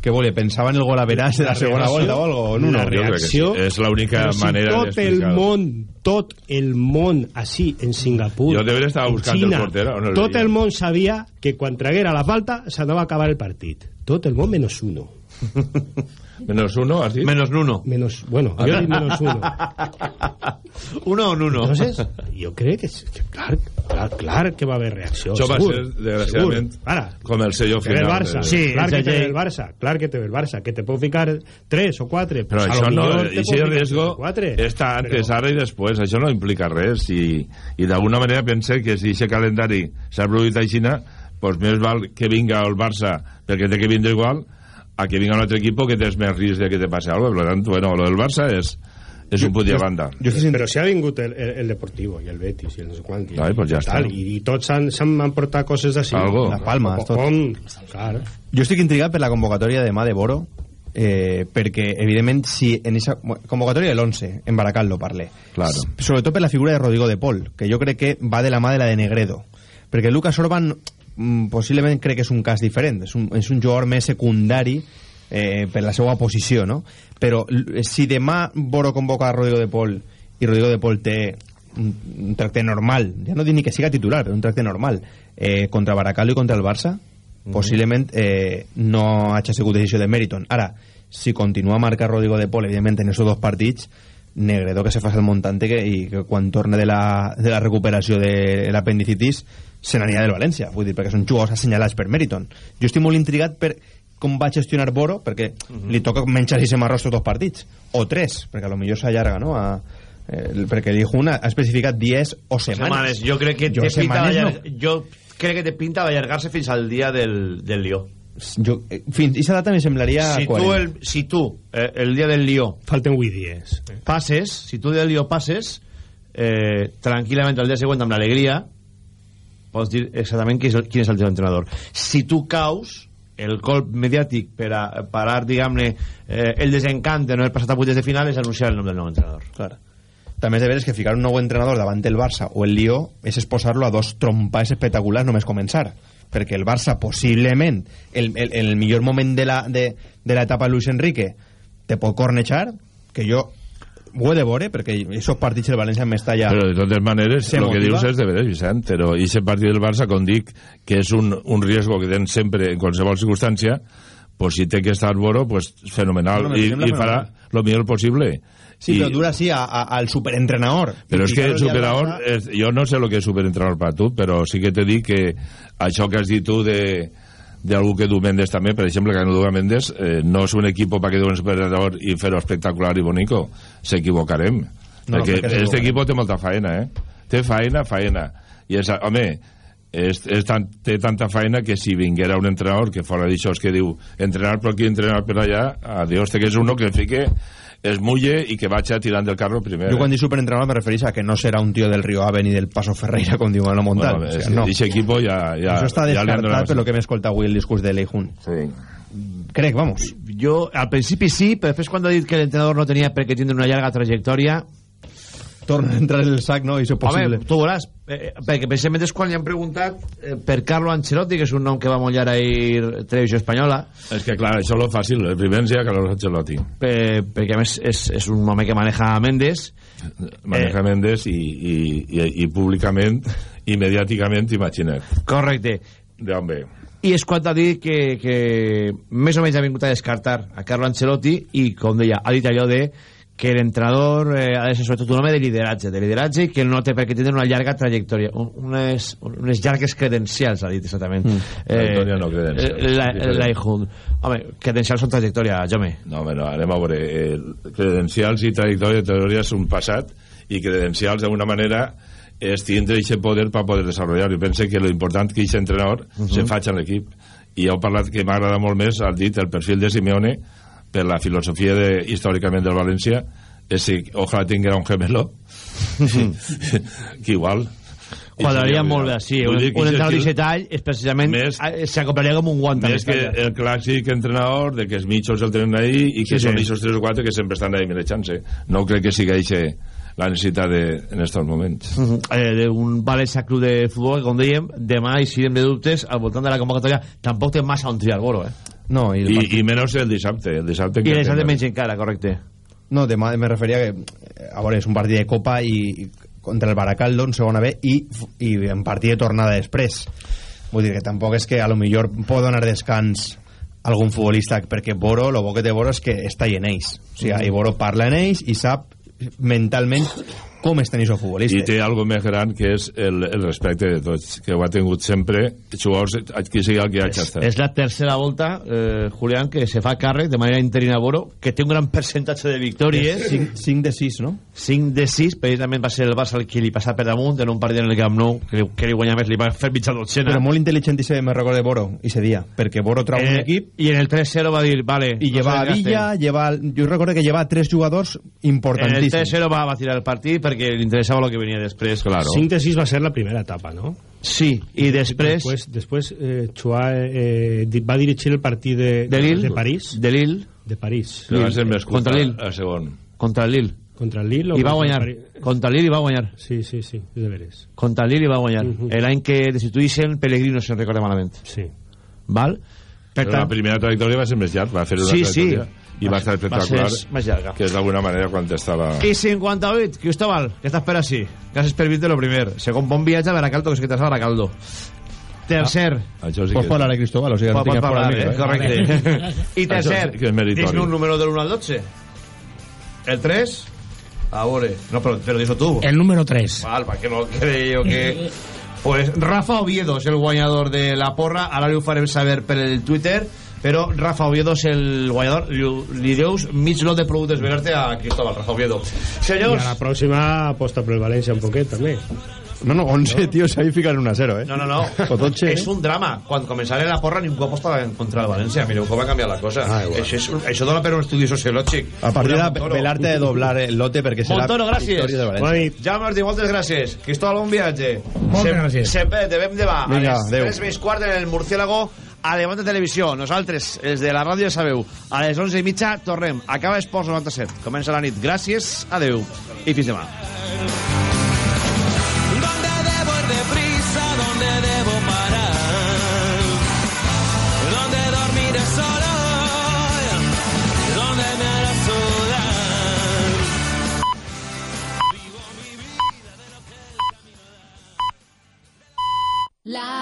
Què volia? Pensava en el gol a veràs de la, segona reacció- volta o algo? No, la no. reacció és l'única si manera tot el món tot el món així en Singapur Jo de veres estava en buscant el Xina, porter, on el tot veia? el món sabia que quan traguera la falta s'anava a acabar el partit tot el món menos uno Menos uno, has dit? Menos Nuno. menos, bueno, A ver. dic menos uno Uno o Nuno. entonces jo crec que, que clar, clar, clar que va haver reacció Això va segur, ser, desgraciadament, segur. ara, com el sello Té el final. Barça, de- sí, clar que el té el Barça, clar que té el Barça, que te pot ficar 3 o 4, Però pues a això no, te i pot si riesgo està antes, ara i després, això no implica res i, i d'alguna manera pense que si aquest calendari s'ha produït a Xina doncs més val que vinga el Barça perquè té que vindre igual a que vinga un altre equip que tens més risc de que te passi alguna cosa. Per tant, bueno, lo del Barça és, és un punt de banda. però si ha vingut el, el, el Deportivo i el Betis i el no sé quant i, Ai, pues ja i tal, i, i tots han- s'han han portat coses d'ací Algo. La Palma, O- tot. com, clar, Jo estic intrigat per la convocatòria demà de Boro eh, perquè evidentment si en esa convocatòria de l'11 en Baracaldo parle Claro. Sobretot per la figura de Rodrigo de Pol que jo crec que va de la mà de la de Negredo perquè Lucas Orban possiblement crec que és un cas diferent és un, és un jugador més secundari eh, per la seva posició no? però si demà Boro convoca a Rodrigo de Pol i Rodrigo de Pol té un, un tracte normal ja no dic ni que siga titular però un tracte normal eh, contra Baracaldo i contra el Barça possiblement eh, no hagi sigut decisió de Meriton. Ara, si continua a marcar Rodrigo de Pol, evidentment, en aquests dos partits, Negredo que se faci el montante que, i que quan torne de la, de la recuperació de l'apendicitis se n'anirà del València, vull dir, perquè són jugadors assenyalats per Meriton. Jo estic molt intrigat per com va gestionar Boro, perquè li toca menjar-se tots dos partits, o tres, perquè a lo millor s'allarga, no?, a, eh, perquè l'Ijuna ha especificat dies o setmanes. Setmanes. Jo crec que Jo té pinta no. jo crec que té pinta d'allargar-se fins al dia del, del Lió. Jo, eh, fins aquesta data me semblaria Si tu, coherent. el, si tu eh, el dia del Lió falten 8 dies passes, si tu el dia del Lió passes eh, tranquil·lament el dia següent amb l'alegria pots dir exactament qui és el, quin és el teu entrenador si tu caus el colp mediàtic per a parar, diguem-ne, eh, el desencant de no haver passat a de final és anunciar el nom del nou entrenador. Clar. També és de veres que ficar un nou entrenador davant el Barça o el Lió és exposar-lo a dos trompades espectaculars només començar perquè el Barça possiblement el, el, el millor moment de la, de, de l'etapa Luis Enrique te pot cornejar que jo ho he de veure perquè aquests partits del València m'estalla Però de totes maneres, el que dius és de veres, Vicent, però aquest partit del Barça, com dic, que és un, un riesgo que tens sempre en qualsevol circumstància, pues si té que estar Boro, pues fenomenal, No, i, i farà lo millor possible. Sí, però dura sí a, a, al superentrenador Però és que el superador, Barça- és, jo no sé el que és superentrenador per tu, però sí que te dic que això que has dit tu de, d'algú que du Mendes també, per exemple, que no du Mendes, eh, no és un equip per que du un superior i fer-ho espectacular i bonico. S'equivocarem. No, perquè aquest equip té molta faena, eh? Té faena, faena. I és, home, és, és tan, té tanta faena que si vinguera un entrenador que fora d'això que diu entrenar per aquí, entrenar per allà, adiós, té que és uno que fique es mulle i que vagi tirant del carro primer. Jo quan dic superentrenador me refereix a que no serà un tio del Rio Ave ni del Paso Ferreira, com diu Mano Montal. Bueno, o sigui, no. Dice equipo ja... ja Això està descartat per lo que m'he escoltat avui el discurs de Leijun. Sí. Crec, vamos. Jo, al principi sí, però després quan ha dit que l'entrenador no tenia per què tindre una llarga trajectòria... Torna a entrar en el sac, no? I això és possible. Home, tu veuràs, eh, perquè precisament és quan li han preguntat eh, per Carlo Ancelotti, que és un nom que va molt llar ahir Televisió Espanyola, És que, clar, això és lo fàcil. El primer ja Carlos Ancelotti. eh, perquè a més és, és un home que maneja Mendes, Maneja Mendes i, i, i, i públicament i mediàticament, imagina't. correcte. D'home. I és quan ha dit que, que més o menys ha vingut a descartar a Carlo Ancelotti i, com deia, ha dit allò de que l'entrenador eh, ha de ser sobretot un home de lideratge, de lideratge i que no té per què tindre una llarga trajectòria, un, unes, unes llargues credencials, ha dit exactament. Mm. Trajectòria no credencials. eh, La, Diferent. la Ihun. Home, credencials són trajectòria, Jaume. No, home, no, anem a veure. Eh, credencials i trajectòria, teoria és un passat i credencials, d'alguna manera, és tindre aquest poder per poder desenvolupar. Jo penso que lo important que aquest entrenador uh Mhm. -huh. se faig en l'equip. I heu parlat que m'agrada molt més, has dit, el perfil de Simeone, per la filosofia de, històricament del València, és si ojalà tinguera un gemelo, que igual... Quadraria molt bé, sí. Un, un aquest entrenador d'aquest tall, és precisament, eh, s'acoplaria com un guant. més que el clàssic entrenador de que els mitjos el tenen ahí i que Sí, són sí. aquests tres o quatre que sempre estan ahí mirejant-se no crec que sigui eixe la necessitat de, en estos moments Uh -huh. eh, d'un València Club de Futbol que, com dèiem, demà, i si de dubtes, al voltant de la convocatòria, tampoc té massa on triar Boro, eh? No, i, I, i menys el dissabte el dissabte I que ha de tenen- menys encara, correcte. No, demà me referia que, eh, a veure, és un partit de Copa i, i contra el Baracaldo en segona B i, i en partit de tornada després. Vull dir que tampoc és que a lo millor pot donar descans algun futbolista perquè Boro, lo bo que té Boro és que està en ells. O sigui, Mhm. i Boro parla en ells i sap mentalment com estan aquests futbolistes. i té algo més gran que és el, el respecte de tots que ho ha tingut sempre jugadors qui sigui el que hagi estat És la tercera volta, eh, Julián, que se fa càrrec de manera interina a Boro, que té un gran percentatge de victòries. 5 de 6, no? 5 de 6, precisament va ser el Barça el que li passà per damunt en un partit en el Camp Nou, que, li- que li guanya més, li va fer mitja dotzena. Però molt intel·ligent i se me recorda de Boro i ese dia, perquè Boro trau un Eh, equip I en el 3-0 va dir, vale... i lleva a Villa, lleva, jo recordo que lleva tres jugadors En el importantíssims. 3-0 va, va tirar el partit perquè li interessava el que venia després. Claro. 5 de 6 va ser la primera etapa, ¿no? Sí, i després... Después, después eh, Chua eh, di- va dirigir el partit de, De Lille. de París. De Lille. De París. que va ser més Contra curta, Lille. el segon Contra el Lille. Contra el Lille. I va contra el guanyar. Contra el Lille i va guanyar. Sí, sí, sí, de veres. Contra el Lille i va guanyar. Mhm. L'any que destituïssin Pellegrino, si no recordo malament. Sí. Val? Per però la tant, primera trajectòria va ser més llarg va fer una Sí, sí. trajectòria i va, Va estar ser- espectacular va ser més llarga. que és d'alguna manera quan estava I 58, Cristóbal, que estàs per així? Gràcies per vir-te lo primer. Segon bon viatge a Baracaldo, que és que t'has a Baracaldo. Tercer. això sí Pots que parlar, eh, Cristóbal, o sigui, no tingues parlar, eh? eh? Correcte. I tercer, que dis-me un número del 1 al 12. El 3? A veure. No, però, però dis-ho tu. El número 3. Val, perquè no quede jo que... Pues Rafa Oviedo és el guanyador de la porra, ara li ho farem saber per el Twitter, però Rafa Oviedo és el guanyador, li, li deus mig lot de productes venerte a Cristóbal, Rafa Oviedo. I Senyors, a la pròxima aposta per el València un poquet, també. No, no, 11 tios ahí fican 1 a 0, eh? No, no, no. Fotoche, és un drama. Quan començaré la porra ningú apostava en contra el València. Mireu com va canviar la cosa. Ah, igual. això, és, un- això dona per un estudi sociològic. A partir de velarte de doblar el lote perquè serà Montoro, gràcies. victòria de València. Bona nit. Jaume Martí, moltes gràcies. Cristóbal, bon viatge. Moltes gràcies. Sempre te vem demà. Vinga, a les adéu. 3 menys quart en el Murciélago a Levante Televisió. Nosaltres, els de la ràdio, ja sabeu. A les 11 i mitja tornem. Acaba Esports 97. Comença la nit. Gràcies, adeu i fins demà.